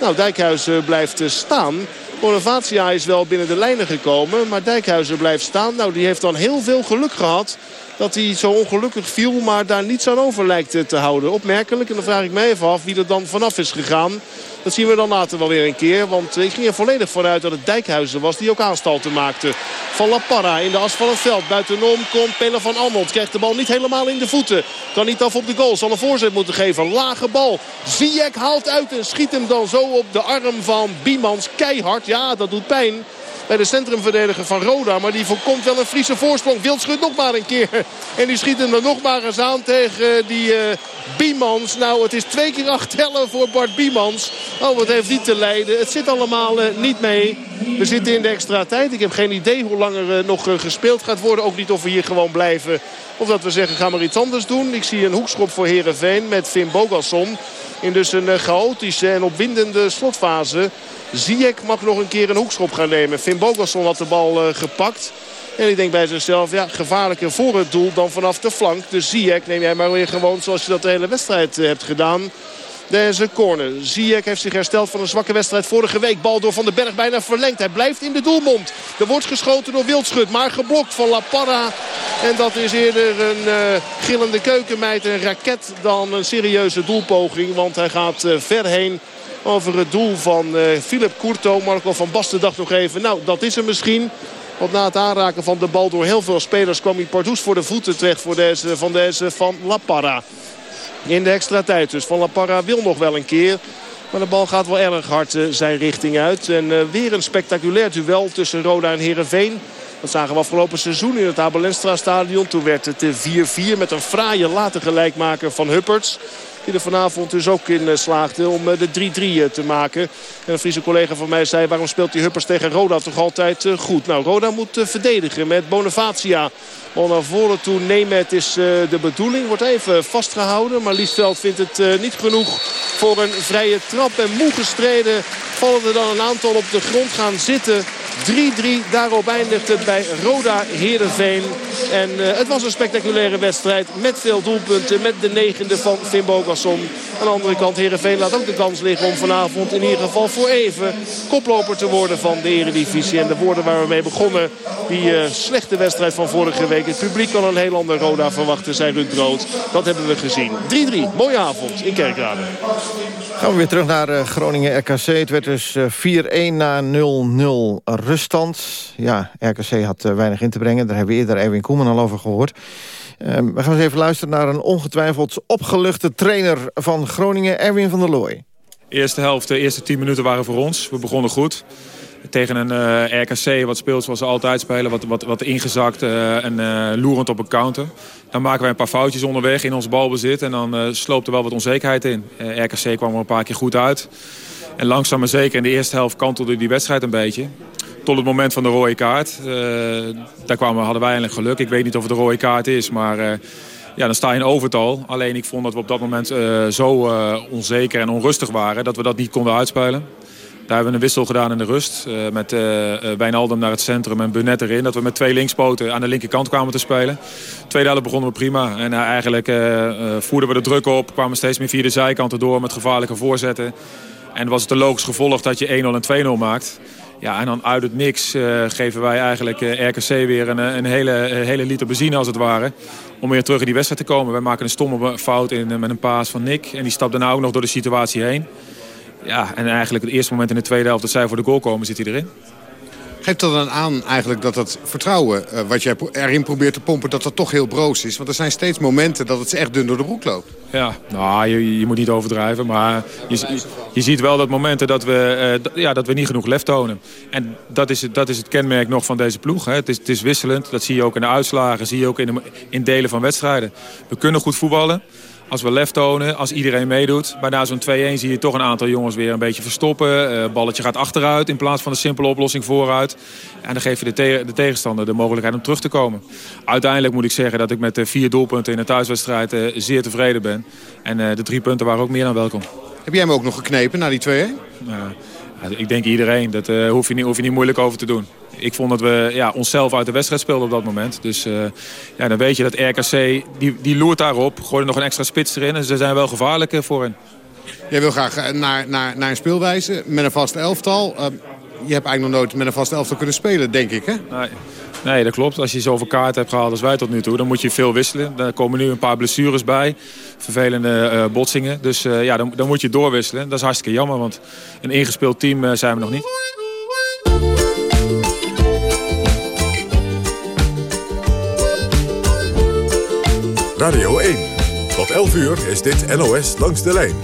Nou, Dijkhuizen blijft staan. Bonavacia is wel binnen de lijnen gekomen. Maar Dijkhuizen blijft staan. Nou, die heeft dan heel veel geluk gehad dat hij zo ongelukkig viel, maar daar niets aan over lijkt te houden. Opmerkelijk. En dan vraag ik me even af wie er dan vanaf is gegaan. Dat zien we dan later wel weer een keer. Want ik ging er volledig vanuit dat het Dijkhuizen was die ook aanstalten maakte. Van La Parra in de as van het veld. Buitenom komt Pelle van Arnold. Krijgt de bal niet helemaal in de voeten. Kan niet af op de goal. Zal een voorzet moeten geven. Lage bal. Ziyech haalt uit en schiet hem dan zo op de arm van Biemans. Keihard. Ja, dat doet pijn bij de centrumverdediger van Roda. Maar die voorkomt wel een Friese voorsprong. Wildschut nog maar een keer. En die schiet hem er nog maar eens aan tegen die uh, Biemans. Nou, het is twee keer acht tellen voor Bart Biemans. Oh, wat heeft die te lijden. Het zit allemaal uh, niet mee. We zitten in de extra tijd. Ik heb geen idee hoe lang er nog gespeeld gaat worden. Ook niet of we hier gewoon blijven. Of dat we zeggen, ga maar iets anders doen. Ik zie een hoekschop voor Herenveen met Finn Bogasson. In dus een chaotische en opwindende slotfase. Ziyech mag nog een keer een hoekschop gaan nemen. Finn Bogasson had de bal uh, gepakt. En ik denk bij zichzelf, ja, gevaarlijker voor het doel dan vanaf de flank. Dus Ziyech neem jij maar weer gewoon zoals je dat de hele wedstrijd uh, hebt gedaan. Deze corner. Ziyech heeft zich hersteld van een zwakke wedstrijd vorige week. Bal door Van den Berg bijna verlengd. Hij blijft in de doelmond. Er wordt geschoten door Wildschut. Maar geblokt van La Parra. En dat is eerder een uh, gillende keukenmeid. Een raket dan een serieuze doelpoging. Want hij gaat ver heen over het doel van uh, Philip Courto. Marco van Basten dacht nog even, nou dat is hem misschien. Want na het aanraken van de bal door heel veel spelers kwam hij Pardoes voor de voeten terecht voor deze, van deze van La Parra. In de extra tijd dus. Van La Parra wil nog wel een keer. Maar de bal gaat wel erg hard uh, zijn richting uit. En uh, weer een spectaculair duel tussen Roda en Heerenveen. Dat zagen we afgelopen seizoen in het Abelenstra stadion. Toen werd het 4-4 met een fraaie late gelijkmaker van Hupperts. Die er vanavond dus ook in eh, slaagde om eh, de 3-3 eh, te maken. En een Friese collega van mij zei waarom speelt die Huppers tegen Roda toch altijd goed. Nou Roda moet verdedigen met Bonavacia. Al naar voren toe Nemet is de bedoeling. Wordt even vastgehouden. Maar Liesveld vindt het niet genoeg voor een vrije trap. En moe gestreden vallen er dan een aantal op de grond gaan zitten 3-3. Daarop eindigt het bij Roda Heerenveen. En uh, het was een spectaculaire wedstrijd met veel doelpunten. Met de negende van Finn Bogasson. Aan de andere kant, Heerenveen laat ook de kans liggen om vanavond in ieder geval voor even koploper te worden van de Eredivisie. En de woorden waar we mee begonnen, die uh, slechte wedstrijd van vorige week. Het publiek kan een heel ander Roda verwachten, zei Ruud Brood. Dat hebben we gezien. 3-3, mooie avond in Kerkrade. Gaan we weer terug naar uh, Groningen RKC. Het werd dus 4-1 na 0-0 ruststand. Ja, RKC had weinig in te brengen. Daar hebben we eerder Erwin Koeman al over gehoord. Ehm, we gaan eens even luisteren naar een ongetwijfeld opgeluchte trainer van Groningen, Erwin van der Looy. Eerste helft, de eerste 10 minuten waren voor ons. We begonnen goed. Tegen een eh, RKC, wat speelt zoals ze altijd spelen, wat, wat, wat ingezakt uh, en uh, loerend op een counter. Dan maken wij een paar foutjes onderweg in ons balbezit en dan sloopt er wel wat onzekerheid in. RKC kwam er een paar keer goed uit. En langzaam maar zeker in de eerste helft kantelde die wedstrijd een beetje. Tot het moment van de rode kaart. Daar kwamen, hadden wij eigenlijk geluk. Ik weet niet of het de rode kaart is, maar ja, dan sta je in overtal. Alleen ik vond dat we op dat moment zo onzeker en onrustig waren... dat we dat niet konden uitspelen. Daar hebben we een wissel gedaan in de rust. met Wijnaldum naar het centrum en Bunet erin. Dat we met twee linkspoten aan de linkerkant kwamen te spelen. Tweede helft begonnen we prima. En eigenlijk voerden we de druk op. Kwamen steeds meer via de zijkanten door met gevaarlijke voorzetten. En was het een logisch gevolg dat je 1-0 en 2-0 maakt. Ja, en dan uit het niks geven wij eigenlijk RKC weer een, een, hele, hele liter benzine als het ware. Om weer terug in die wedstrijd te komen. Wij maken een stomme fout in, met een paas van Nick. En die stapt daarna ook nog door de situatie heen. Ja, en eigenlijk het eerste moment in de tweede helft dat zij voor de goal komen zit hij erin. Geeft dat dan aan eigenlijk dat het vertrouwen uh, wat je erin probeert te pompen... dat dat toch heel broos is? Want er zijn steeds momenten dat het echt dun door de broek loopt. Ja, nou, je, je moet niet overdrijven. Maar je, je, je, ziet wel dat momenten dat we, uh, ja, dat we niet genoeg lef tonen. En dat is, dat is het kenmerk nog van deze ploeg. Hè. Het, is, het is wisselend. Dat zie je ook in de uitslagen. zie je ook in, de, in delen van wedstrijden. We kunnen goed voetballen als we lef tonen, als iedereen meedoet. Bij na zo'n 2-1 zie je toch een aantal jongens weer een beetje verstoppen. Uh, balletje gaat achteruit in plaats van de simpele oplossing vooruit. En dan geef je de, te de, tegenstander de mogelijkheid om terug te komen. Uiteindelijk moet ik zeggen dat ik met de vier doelpunten in de thuiswedstrijd uh, zeer tevreden ben. En de drie punten waren ook meer dan welkom. Heb jij hem ook nog geknepen na die 2-1? Ik denk iedereen. Dat uh, hoef, je niet, hoef je niet moeilijk over te doen. Ik vond dat we ja, onszelf uit de wedstrijd speelden op dat moment. Dus uh, ja, dan weet je dat RKC, die, die loert daarop. Gooide nog een extra spits erin. En ze zijn wel gevaarlijk voor hen. Jij wil graag naar, naar, naar een speelwijze met een vast elftal. je hebt eigenlijk nog nooit met een vast elftal kunnen spelen, denk ik, hè? Nee. Nee, dat klopt. Als je zoveel kaarten hebt gehaald als wij tot nu toe... dan moet je veel wisselen. Er komen nu een paar blessures bij. Vervelende uh, botsingen. Dus uh, ja, dan, dan, moet je doorwisselen. Dat is hartstikke jammer, want een ingespeeld team uh, zijn we nog niet. Radio 1. Tot 11 uur is dit NOS Langs de Lijn.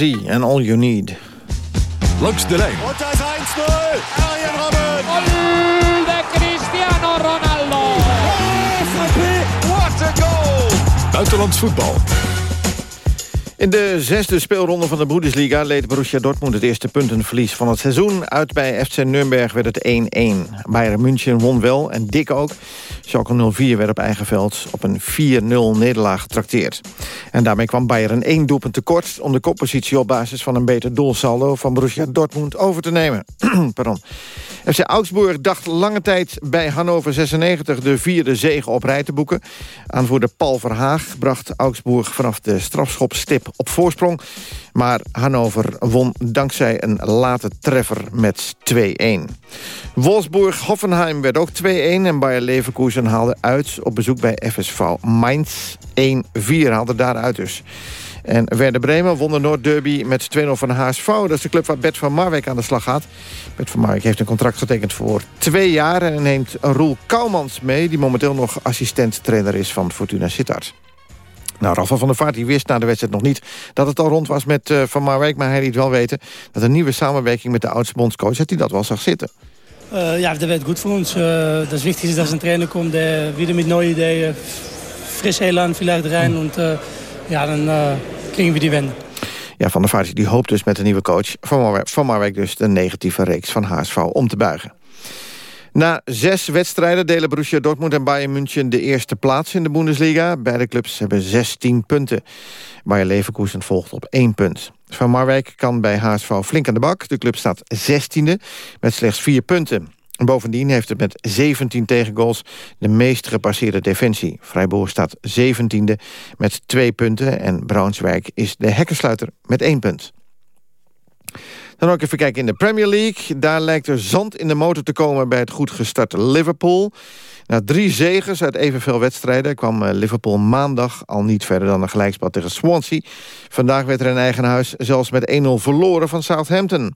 En All You Need. Langs de lijn. Und das 1-0. Arjen Robben. De Cristiano Ronaldo. What a goal. Buitenlands voetbal. In de zesde speelronde van de Bundesliga leed Borussia Dortmund het eerste puntenverlies van het seizoen. Uit bij FC Nürnberg werd het 1-1. Bayern München won wel en dik ook. Schalke 04 werd op eigen veld op een 4-0 nederlaag getrakteerd. En daarmee kwam Bayern één doelpunt tekort... om de koppositie op basis van een beter doelsaldo van Borussia Dortmund over te nemen. Pardon. FC Augsburg dacht lange tijd bij Hannover 96 de vierde zege op rij te boeken. Aanvoerder Paul Verhaag bracht Augsburg vanaf de strafschopstip op voorsprong. Maar Hannover won dankzij een late treffer met 2-1. Wolfsburg-Hoffenheim werd ook 2-1 en Bayer Leverkusen haalde uit op bezoek bij FSV Mainz 1-4 haalde daaruit dus. En Werder Bremen won de Noord-Derby met 2-0 van HSV. Dat is de club waar Bert van Marwijk aan de slag gaat. Bert van Marwijk heeft een contract getekend voor twee jaar... en neemt Roel Kouwmans mee... die momenteel nog assistent-trainer is van Fortuna Sittard. Nou, Rafa van der Vaart die wist na de wedstrijd nog niet... dat het al rond was met uh, Van Marwijk, maar hij liet wel weten... dat een nieuwe samenwerking met de oudste bondscoach... dat hij dat wel zag zitten. Uh, ja, dat werd goed voor ons. Uh, is wichtig dat een trainer komt die weer met nieuwe ideeën... fris elan vielleicht rein en ja, dan krijgen we die wenden. Ja, Van der Vaart die hoopt dus met de nieuwe coach van Marwijk, van Marwijk dus de negatieve reeks van HSV om te buigen. Na zes wedstrijden delen Borussia Dortmund en Bayern München de eerste plaats in de Bundesliga. Beide clubs hebben 16 punten. Bayer Leverkusen volgt op één punt. Van Marwijk kan bij HSV flink aan de bak. De club staat 16e met slechts vier punten. Bovendien heeft het met 17 tegengoals de meest gepasseerde defensie. Freiburg staat 17e met twee punten... en Braunschweig is de hekkensluiter met één punt. Dan ook even kijken in de Premier League. Daar lijkt er zand in de motor te komen bij het goed gestarte Liverpool. Na drie zegens uit evenveel wedstrijden kwam Liverpool maandag al niet verder dan een gelijkspel tegen Swansea. Vandaag werd er in eigen huis zelfs met 1-0 verloren van Southampton.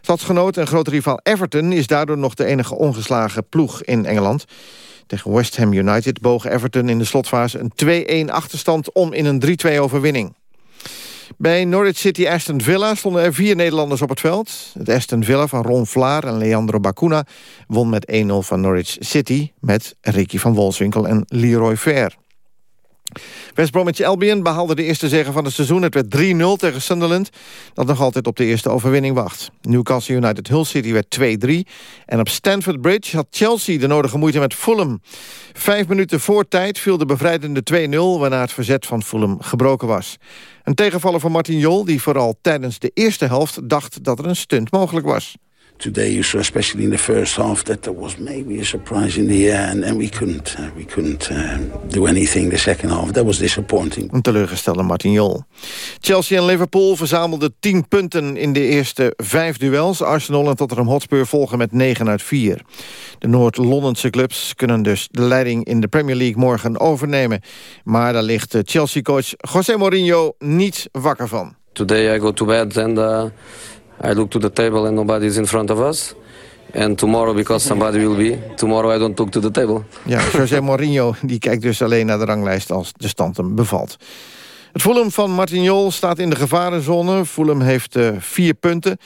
Stadsgenoot en grote rivaal Everton is daardoor nog de enige ongeslagen ploeg in Engeland. Tegen West Ham United boog Everton in de slotfase een 2-1 achterstand om in een 3-2 overwinning. Bij Norwich City Aston Villa stonden er vier Nederlanders op het veld. Het Aston Villa van Ron Vlaar en Leandro Bacuna won met 1-0 van Norwich City... met Ricky van Wolfswinkel en Leroy Fair. West Bromwich Albion behaalde de eerste zege van het seizoen. Het werd 3-0 tegen Sunderland, dat nog altijd op de eerste overwinning wacht. Newcastle United Hull City werd 2-3. En op Stamford Bridge had Chelsea de nodige moeite met Fulham. Vijf minuten voor tijd viel de bevrijdende 2-0... waarna het verzet van Fulham gebroken was. Een tegenvaller van Martin Jol, die vooral tijdens de eerste helft... dacht dat er een stunt mogelijk was. Today you saw especially in the first half that there was maybe a surprise in the air and, and we couldn't uh, we couldn't uh, do anything the second half. That was disappointing. Een teleurgestelde Martin Jol. Chelsea en Liverpool verzamelden 10 punten in de eerste vijf duels. Arsenal en Tottenham Hotspur volgen met 9 uit 4 de Noord-Londense clubs kunnen dus de leiding in de Premier League morgen overnemen. Maar daar ligt Chelsea-coach José Mourinho niet wakker van. Today I go to bed and uh... I look to the table and nobody is in front of us. And tomorrow, because somebody will be, tomorrow I don't look to the table. Ja, José Mourinho die kijkt dus alleen naar de ranglijst als de stand hem bevalt. Het Fulham van Martin Jol staat in de gevarenzone. Fulham heeft uh, vier punten.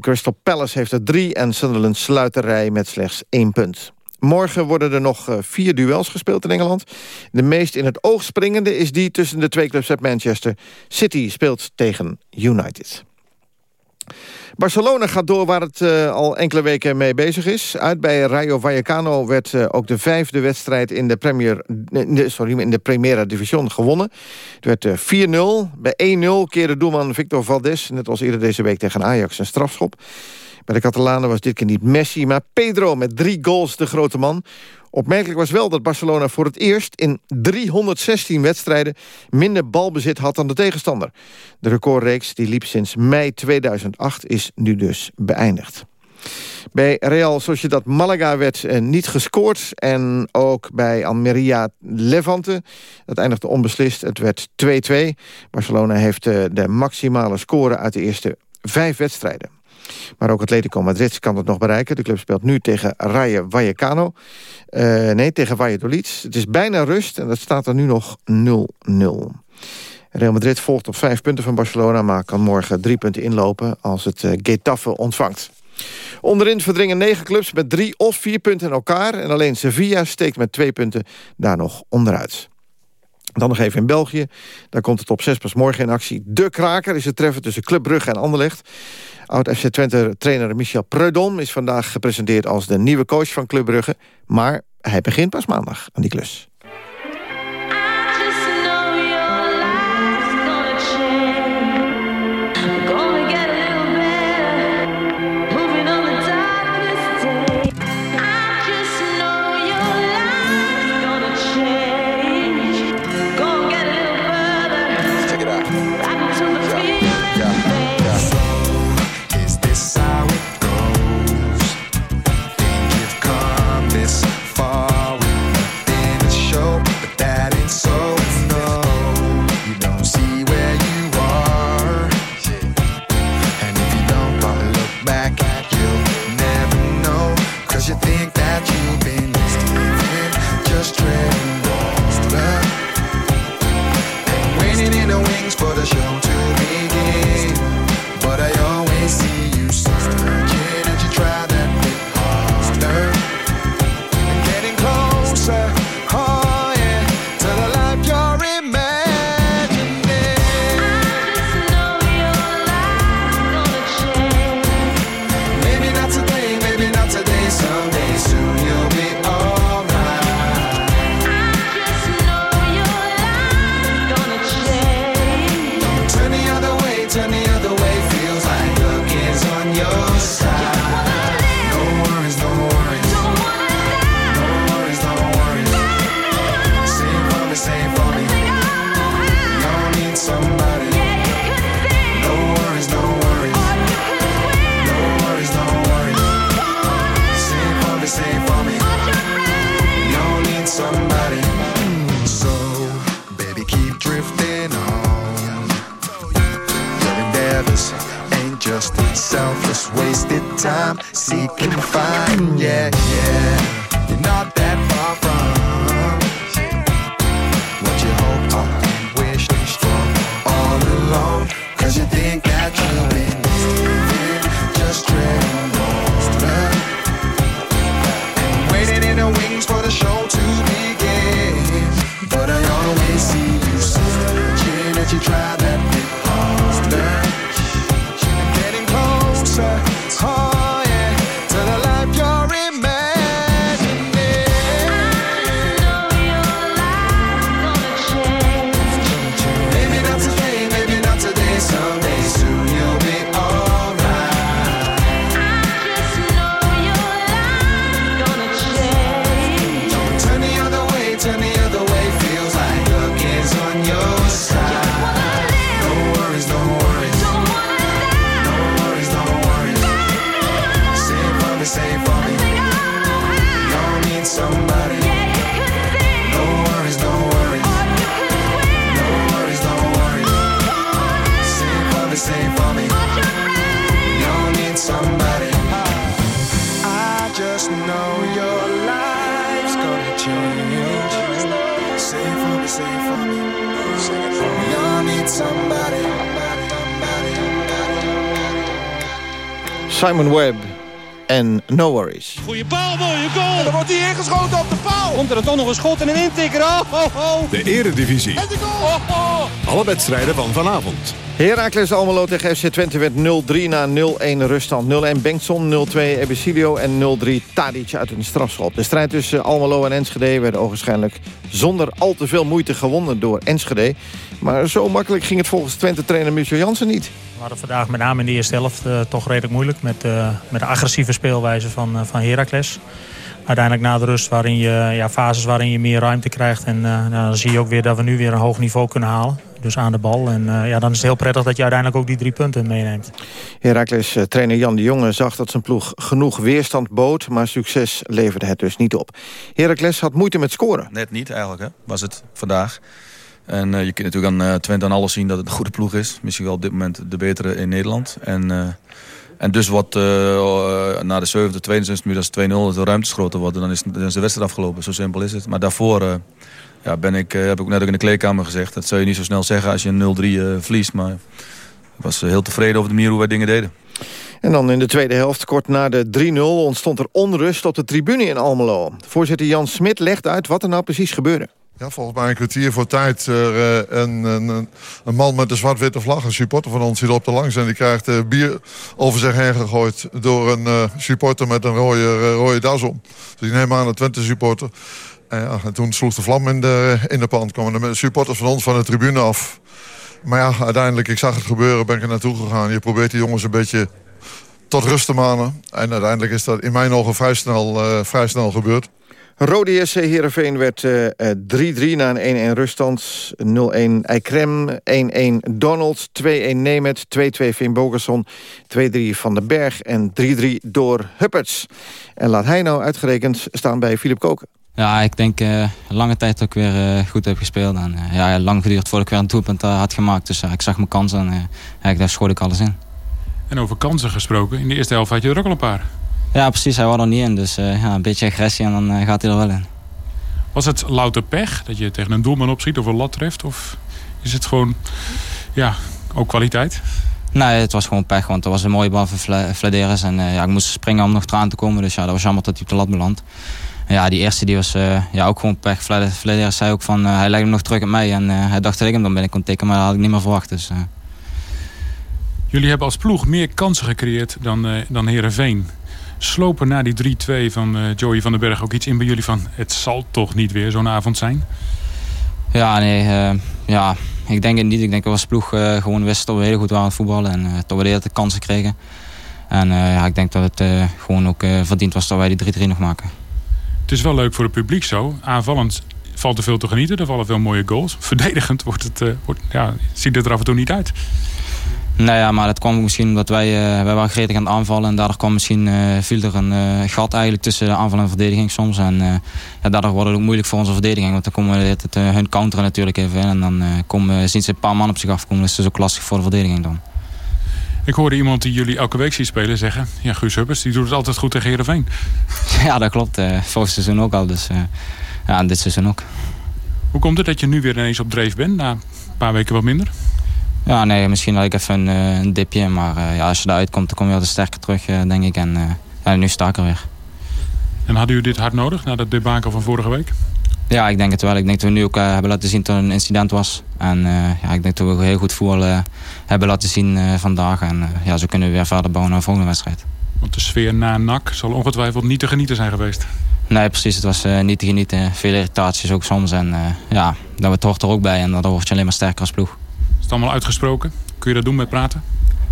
Crystal Palace heeft er drie en Sunderland sluit de rij met slechts één punt. Morgen worden er nog vier duels gespeeld in Engeland. De meest in het oog springende is die tussen de twee clubs uit Manchester. City speelt tegen United. Barcelona gaat door waar het eh, al enkele weken mee bezig is. Uit bij Rayo Vallecano werd eh, ook de vijfde wedstrijd in de, Premier, sorry, in de Primera Division gewonnen. Het werd eh, 4-0. Bij 1-0 keerde doelman Victor Valdes, net als eerder deze week tegen Ajax, een strafschop. Bij de Catalanen was dit keer niet Messi, maar Pedro met drie goals de grote man. Opmerkelijk was wel dat Barcelona voor het eerst in 316 wedstrijden minder balbezit had dan de tegenstander. De recordreeks die liep sinds mei 2008 is nu dus beëindigd. Bij Real Sociedad Malaga werd eh, niet gescoord. En ook bij Almeria Levante. Dat eindigde onbeslist. Het werd 2-2. Barcelona heeft eh, de maximale score uit de eerste vijf wedstrijden. Maar ook Atletico Madrid kan het nog bereiken. De club speelt nu tegen Rayo Vallecano. Eh, nee, tegen Valladolid. Het is bijna rust en dat staat er nu nog 0-0. Real Madrid volgt op vijf punten van Barcelona... maar kan morgen drie punten inlopen als het eh, Getafe ontvangt. Onderin verdringen negen clubs met drie of vier punten in elkaar... en alleen Sevilla steekt met twee punten daar nog onderuit. Dan nog even in België. Daar komt het op 6 pas morgen in actie. De kraker is het treffen tussen Club Brugge en Anderlecht. Oud-FC Twente-trainer Michel Preudom is vandaag gepresenteerd... als de nieuwe coach van Club Brugge. Maar hij begint pas maandag aan die klus. Simon Webb en No Worries. Goeie paal, mooie goal. En dan wordt hij ingeschoten op de paal. Komt er dan toch nog een schot en een intikker. Oh, oh, oh. De Eredivisie. En de goal. Oh, oh. Alle wedstrijden van vanavond. Heracles Almelo tegen FC Twente werd 0-3 na 0-1 ruststand. 0-1 Bengtson, 0-2 Ebesilio en 0-3 Tadic uit een strafschop. De strijd tussen Almelo en Enschede werd ogenschijnlijk zonder al te veel moeite gewonnen door Enschede. Maar zo makkelijk ging het volgens Twente-trainer Michel Jansen niet. We hadden vandaag met name in de eerste helft uh, toch redelijk moeilijk... met, uh, met de agressieve speelwijze van, uh, van Heracles. Uiteindelijk na de rust waarin je ja, fases waarin je meer ruimte krijgt. En nou, dan zie je ook weer dat we nu weer een hoog niveau kunnen halen. Dus aan de bal. En ja, dan is het heel prettig dat je uiteindelijk ook die drie punten meeneemt. Heracles-trainer Jan de Jonge zag dat zijn ploeg genoeg weerstand bood... maar succes leverde het dus niet op. Heracles had moeite met scoren. Net niet eigenlijk, hè? was het vandaag. En uh, je kunt natuurlijk aan uh, Twente aan alles zien dat het een goede ploeg is. Misschien wel op dit moment de betere in Nederland. En, uh, en dus wat na de 7e, 72 minuut als 2-0 de ruimtes groter worden... dan is, dan is de wedstrijd afgelopen. Zo simpel is het. Maar daarvoor ja, ben ik, heb ik net ook in de kleedkamer gezegd... dat zou je niet zo snel zeggen als je een 0-3 verliest. Maar ik was heel tevreden over de manier hoe wij dingen deden. En dan in de tweede helft, kort na de 3-0... ontstond er onrust op de tribune in Almelo. Voorzitter Jan Smit legt uit wat er nou precies gebeurde. Ja, volgens mij een kwartier voor tijd. Uh, een, een, een, man met een zwart-witte vlag, een supporter van ons, die loopt er langs... en die krijgt uh, bier over zich heen gegooid door een supporter met een rode, rode das om. Dus ik neem aan een Twente-supporter. En, ja, en toen sloeg de vlam in de, in de pand. Kwamen de supporters van ons van de tribune af. Maar ja, uiteindelijk, ik zag het gebeuren, ben ik er naartoe gegaan. Je probeert die jongens een beetje tot rust te manen. En uiteindelijk is dat in mijn ogen vrij snel, vrij snel gebeurd. Rode SC Heerenveen werd 3-3 uh, na een 1-1 ruststand. 0-1 Eikrem, 1-1 Donald, 2-1 Nemet, 2-2 Finn Bogerson, 2-3 Van den Berg en 3-3 door Hupperts. En laat hij nou uitgerekend staan bij Philip Koken. Ja, ik denk uh, lange tijd ook weer uh, goed heb gespeeld. En, uh, ja, lang geduurd voordat ik weer een doelpunt had gemaakt. Dus ik zag mijn kansen en ja, daar schoot ik alles in. En over kansen gesproken, in de eerste helft had je er ook al een paar. Ja, precies. Hij was er niet in. Dus uh, ja, een beetje agressie en dan uh, gaat hij er wel in. Was het louter pech dat je tegen een doelman opschiet of een lat treft? Of is het gewoon, ja, ook kwaliteit? Nee, het was gewoon pech. Want er was een mooie bal van Flederis. En uh, ja, ik moest springen om nog eraan te komen. Dus ja, dat was jammer dat hij op de lat belandt. Ja, die eerste die was ja, ook gewoon pech. Flederis zei ook van, hij legde hem nog terug op mij. En hij dacht dat ik hem dan binnen kon tikken. Maar dat had ik niet meer verwacht. Dus, Jullie hebben als ploeg meer kansen gecreëerd dan, dan Heerenveen slopen na die 3-2 van uh, Joey van den Berg ook iets in bij jullie van... het zal toch niet weer zo'n avond zijn? Ja, nee. Uh, ja, ik denk het niet. Ik denk dat we als ploeg uh, gewoon wisten dat we heel goed waren aan het voetballen. En dat we de hele tijd kansen kregen. En ja, ik denk dat het gewoon ook verdiend was dat wij die 3-3 nog maken. Het is wel leuk voor het publiek zo. Aanvallend valt er veel te genieten. Er vallen veel mooie goals. Verdedigend wordt het, wordt, ja, ziet het er af en toe niet uit. Nou ja, maar dat kwam misschien omdat wij, uh, wij waren gretig aan het aanvallen. En daardoor kwam misschien, uh, viel er een uh, gat eigenlijk tussen aanval en verdediging soms. En ja, daardoor wordt het ook moeilijk voor onze verdediging. Want dan komen we het, hun counteren natuurlijk even in. En dan komen, zien ze een paar man op zich afkomen. Dus het is ook lastig voor de verdediging dan. Ik hoorde iemand die jullie elke week ziet spelen zeggen... Ja, Guus Hubbers, die doet het altijd goed tegen Heerenveen. Ja, dat klopt. vorig seizoen ook al. Dus ja, dit seizoen ook. Hoe komt het dat je nu weer ineens op dreef bent? Na een paar weken wat minder? Ja, nee, misschien had ik even een, een dipje. Maar uh, ja, als je eruit komt, dan kom je altijd sterker terug, uh, denk ik. En ja, nu sta ik er weer. En hadden u dit hard nodig, na dat debakel van vorige week? Ja, ik denk het wel. Ik denk dat we nu ook hebben laten zien dat er een incident was. En ja, ik denk dat we heel goed voetbal hebben laten zien vandaag. En ja, zo kunnen we weer verder bouwen naar de volgende wedstrijd. Want de sfeer na NAC zal ongetwijfeld niet te genieten zijn geweest. Nee, precies. Het was niet te genieten. Veel irritaties ook soms. En ja, dat we hoort er ook bij. En dan word je alleen maar sterker als ploeg het allemaal uitgesproken? Kun je dat doen met praten?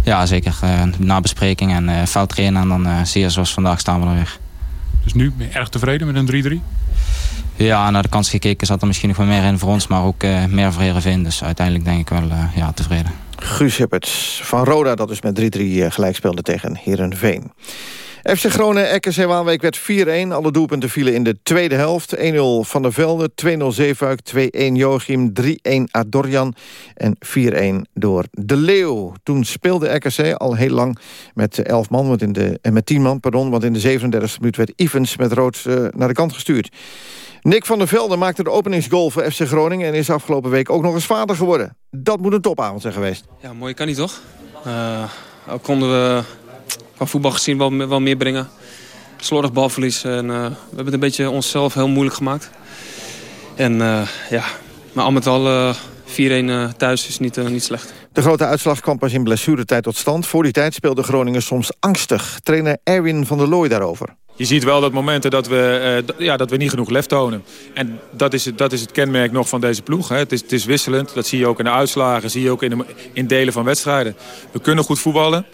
Ja, zeker. Uh, na bespreking en uh, fout trainen. En dan uh, zie je zoals vandaag staan we er weer. Dus nu ben je erg tevreden met een 3-3? Ja, naar de kans gekeken zat er misschien nog wel meer in voor ons. Maar ook meer voor Heerenveen. Dus uiteindelijk denk ik wel ja, tevreden. Guus Hipperts van Roda dat dus met 3-3 gelijk speelde tegen Heerenveen. FC Groningen, RKC Waalwijk werd 4-1. Alle doelpunten vielen in de tweede helft. 1-0 Van der Velde, 2-0 Zeefuik, 2-1 Joachim, 3-1 Adorjan en 4-1 door De Leeuw. Toen speelde RKC al heel lang met 11 man, want in de, en met 10 man, pardon, want in de 37e minuut werd Evans met rood uh, naar de kant gestuurd. Nick van der Velde maakte de openingsgoal voor FC Groningen... en is afgelopen week ook nog eens vader geworden. Dat moet een topavond zijn geweest. Ja, mooi kan niet toch? Uh, konden we qua voetbal gezien wel, wel meer brengen. Slordig balverlies. En, uh, we hebben het een beetje onszelf heel moeilijk gemaakt. En uh, ja, maar al met al uh, 4-1 thuis is niet, niet slecht. De grote uitslag kwam pas in blessuretijd tot stand. Voor die tijd speelde Groningen soms angstig. Trainer Erwin van der Looy daarover. Je ziet wel dat momenten dat we, uh, ja, dat we niet genoeg lef tonen. En dat is, het, dat is het kenmerk nog van deze ploeg. Hè. Het, is, het is wisselend. Dat zie je ook in de uitslagen. zie je ook in, de, in delen van wedstrijden. We kunnen goed voetballen.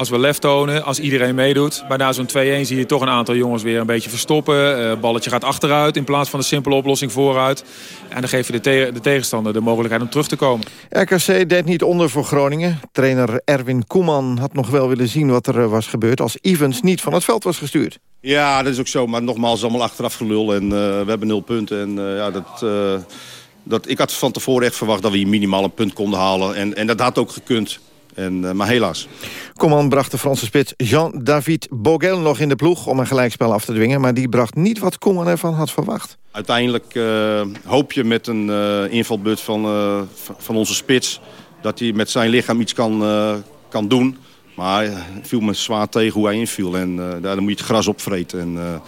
Als we lef tonen, als iedereen meedoet. Maar na zo'n 2-1 zie je toch een aantal jongens weer een beetje verstoppen. Uh, balletje gaat achteruit in plaats van een simpele oplossing vooruit. En dan geef je de, te de tegenstander de mogelijkheid om terug te komen. RKC deed niet onder voor Groningen. Trainer Erwin Koeman had nog wel willen zien wat er was gebeurd... als Evans niet van het veld was gestuurd. Ja, dat is ook zo. Maar nogmaals, allemaal achteraf gelul. En uh, we hebben nul punten. En uh, ja, dat... Uh, dat, ik had van tevoren echt verwacht dat we hier minimaal een punt konden halen. En, en dat had ook gekund. En, uh, maar helaas. Koeman bracht de Franse spits Jean-David Bogel nog in de ploeg... om een gelijkspel af te dwingen. Maar die bracht niet wat Koeman ervan had verwacht. Uiteindelijk uh, hoop je met een uh, invalbeurt van, van onze spits... dat hij met zijn lichaam iets kan, kan doen... Maar hij viel me zwaar tegen hoe hij inviel. En daar moet je het gras opvreten. En,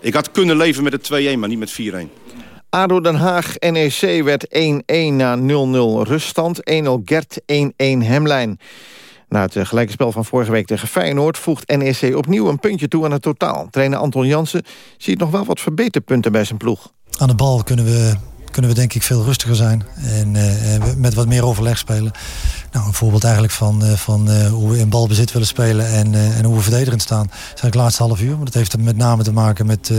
ik had kunnen leven met het 2-1, maar niet met 4-1. ADO Den Haag NEC werd 1-1 na 0-0 ruststand. 1-0 Gert, 1-1 Hemlijn. Na het gelijke spel van vorige week tegen Feyenoord... voegt NEC opnieuw een puntje toe aan het totaal. Trainer Anton Jansen ziet nog wel wat verbeterpunten bij zijn ploeg. Aan de bal kunnen we kunnen we denk ik veel rustiger zijn. En uh, met wat meer overleg spelen. Nou, een voorbeeld eigenlijk van, uh, van uh, hoe we in balbezit willen spelen en, en hoe we verdedigend staan. Eigenlijk het laatste half uur. Maar dat heeft met name te maken met,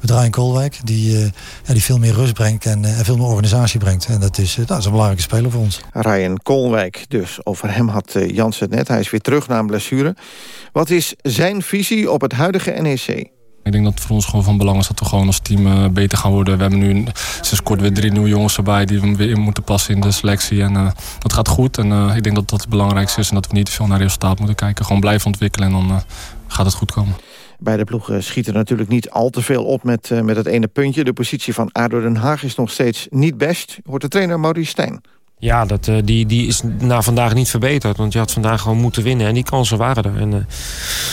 met Ryan Koolwijk. Die, ja, die veel meer rust brengt en, veel meer organisatie brengt. En dat is, dat is een belangrijke speler voor ons. Ryan Koolwijk dus. Over hem had Jans het net. Hij is weer terug na een blessure. Wat is zijn visie op het huidige NEC? Ik denk dat het voor ons gewoon van belang is dat we gewoon als team uh, beter gaan worden. We hebben nu sinds kort weer drie nieuwe jongens erbij die we weer in moeten passen in de selectie. En uh, dat gaat goed. En uh, ik denk dat dat het belangrijkste is en dat we niet te veel naar resultaat moeten kijken. Gewoon blijven ontwikkelen en dan gaat het goed komen. Beide ploegen schieten natuurlijk niet al te veel op met, met het ene puntje. De positie van ADO Den Haag is nog steeds niet best. Hoort de trainer Maurice Stijn. Ja, dat, uh, die, die is na vandaag niet verbeterd. Want je had vandaag gewoon moeten winnen. En die kansen waren er. En uh,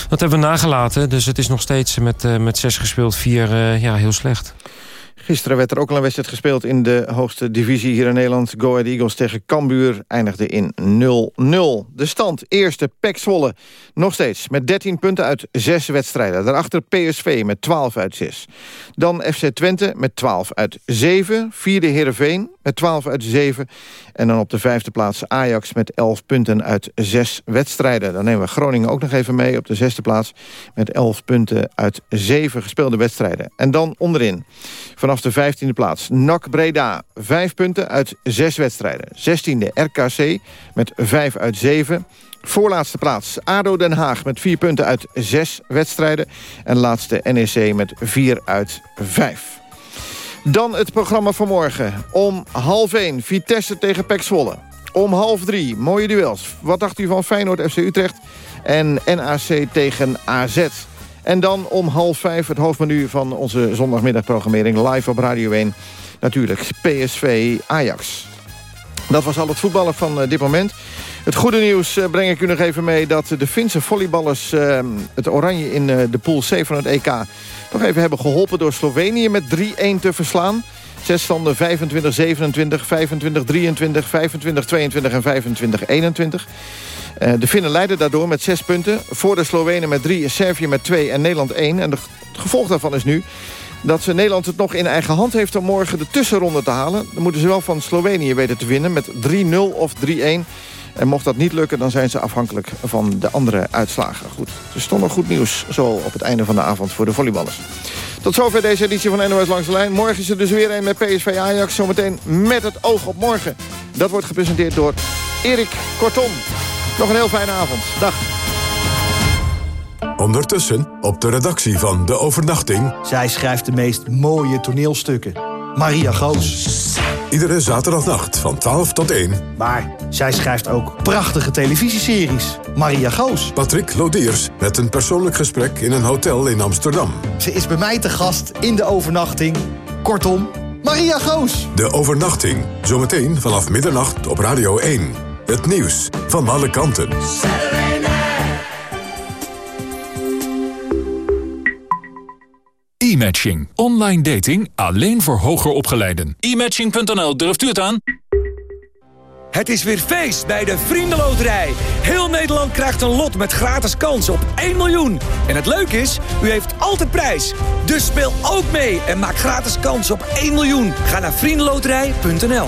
dat hebben we nagelaten. Dus het is nog steeds met, uh, met zes gespeeld, vier ja, heel slecht. Gisteren werd er ook een wedstrijd gespeeld in de hoogste divisie hier in Nederland. Go Ahead Eagles tegen Cambuur eindigde in 0-0. De stand, eerste Pek Zwolle. Nog steeds met 13 punten uit 6 wedstrijden. Daarachter PSV met 12 uit 6. Dan FC Twente met 12 uit 7. Vierde Heerenveen met 12 uit 7. En dan op de vijfde plaats Ajax met 11 punten uit 6 wedstrijden. Dan nemen we Groningen ook nog even mee op de zesde plaats... met 11 punten uit 7 gespeelde wedstrijden. En dan onderin, vanaf de vijftiende plaats, NAC Breda. 5 punten uit 6 wedstrijden. 16e RKC met 5 uit 7... Voorlaatste plaats ADO Den Haag met 4 punten uit 6 wedstrijden. En laatste NEC met 4 uit 5. Dan het programma van morgen. Om half 1 Vitesse tegen Pek Zwolle. Om half 3 mooie duels. Wat dacht u van Feyenoord FC Utrecht en NAC tegen AZ? En dan om half 5 het hoofdmenu van onze zondagmiddagprogrammering... live op Radio 1. Natuurlijk PSV Ajax. Dat was al het voetballen van uh, dit moment. Het goede nieuws uh, breng ik u nog even mee... dat de Finse volleyballers uh, het oranje in de pool C van het EK... nog even hebben geholpen door Slovenië met 3-1 te verslaan. Zes standen 25-27, 25-23, 25-22 en 25-21. Uh, de Finnen leiden daardoor met zes punten. Voor de Slovenen met drie, Servië met twee en Nederland één. En het gevolg daarvan is nu dat ze Nederland het nog in eigen hand heeft... om morgen de tussenronde te halen. Dan moeten ze wel van Slovenië weten te winnen met 3-0 of 3-1. En mocht dat niet lukken, dan zijn ze afhankelijk van de andere uitslagen. Goed, er stond nog goed nieuws zo op het einde van de avond voor de volleyballers. Tot zover deze editie van NOS Langs de Lijn. Morgen is er dus weer een met PSV Ajax. Zometeen met het oog op morgen. Dat wordt gepresenteerd door Erik Kortom. Nog een heel fijne avond. Dag. Ondertussen op de redactie van De Overnachting... Zij schrijft de meest mooie toneelstukken. Maria Goos. Iedere zaterdagnacht van 12 tot 1. Maar zij schrijft ook prachtige televisieseries. Maria Goos. Patrick Lodiers met een persoonlijk gesprek in een hotel in Amsterdam. Ze is bij mij te gast in de overnachting. Kortom, Maria Goos. De overnachting. Zometeen vanaf middernacht op Radio 1. Het nieuws van alle kanten. E-matching. Online dating alleen voor hoger opgeleiden. E-matching.nl, durft u het aan? Het is weer feest bij de Vriendenloterij. Heel Nederland krijgt een lot met gratis kans op 1 miljoen. En het leuke is, u heeft altijd prijs. Dus speel ook mee en maak gratis kans op 1 miljoen. Ga naar vriendenloterij.nl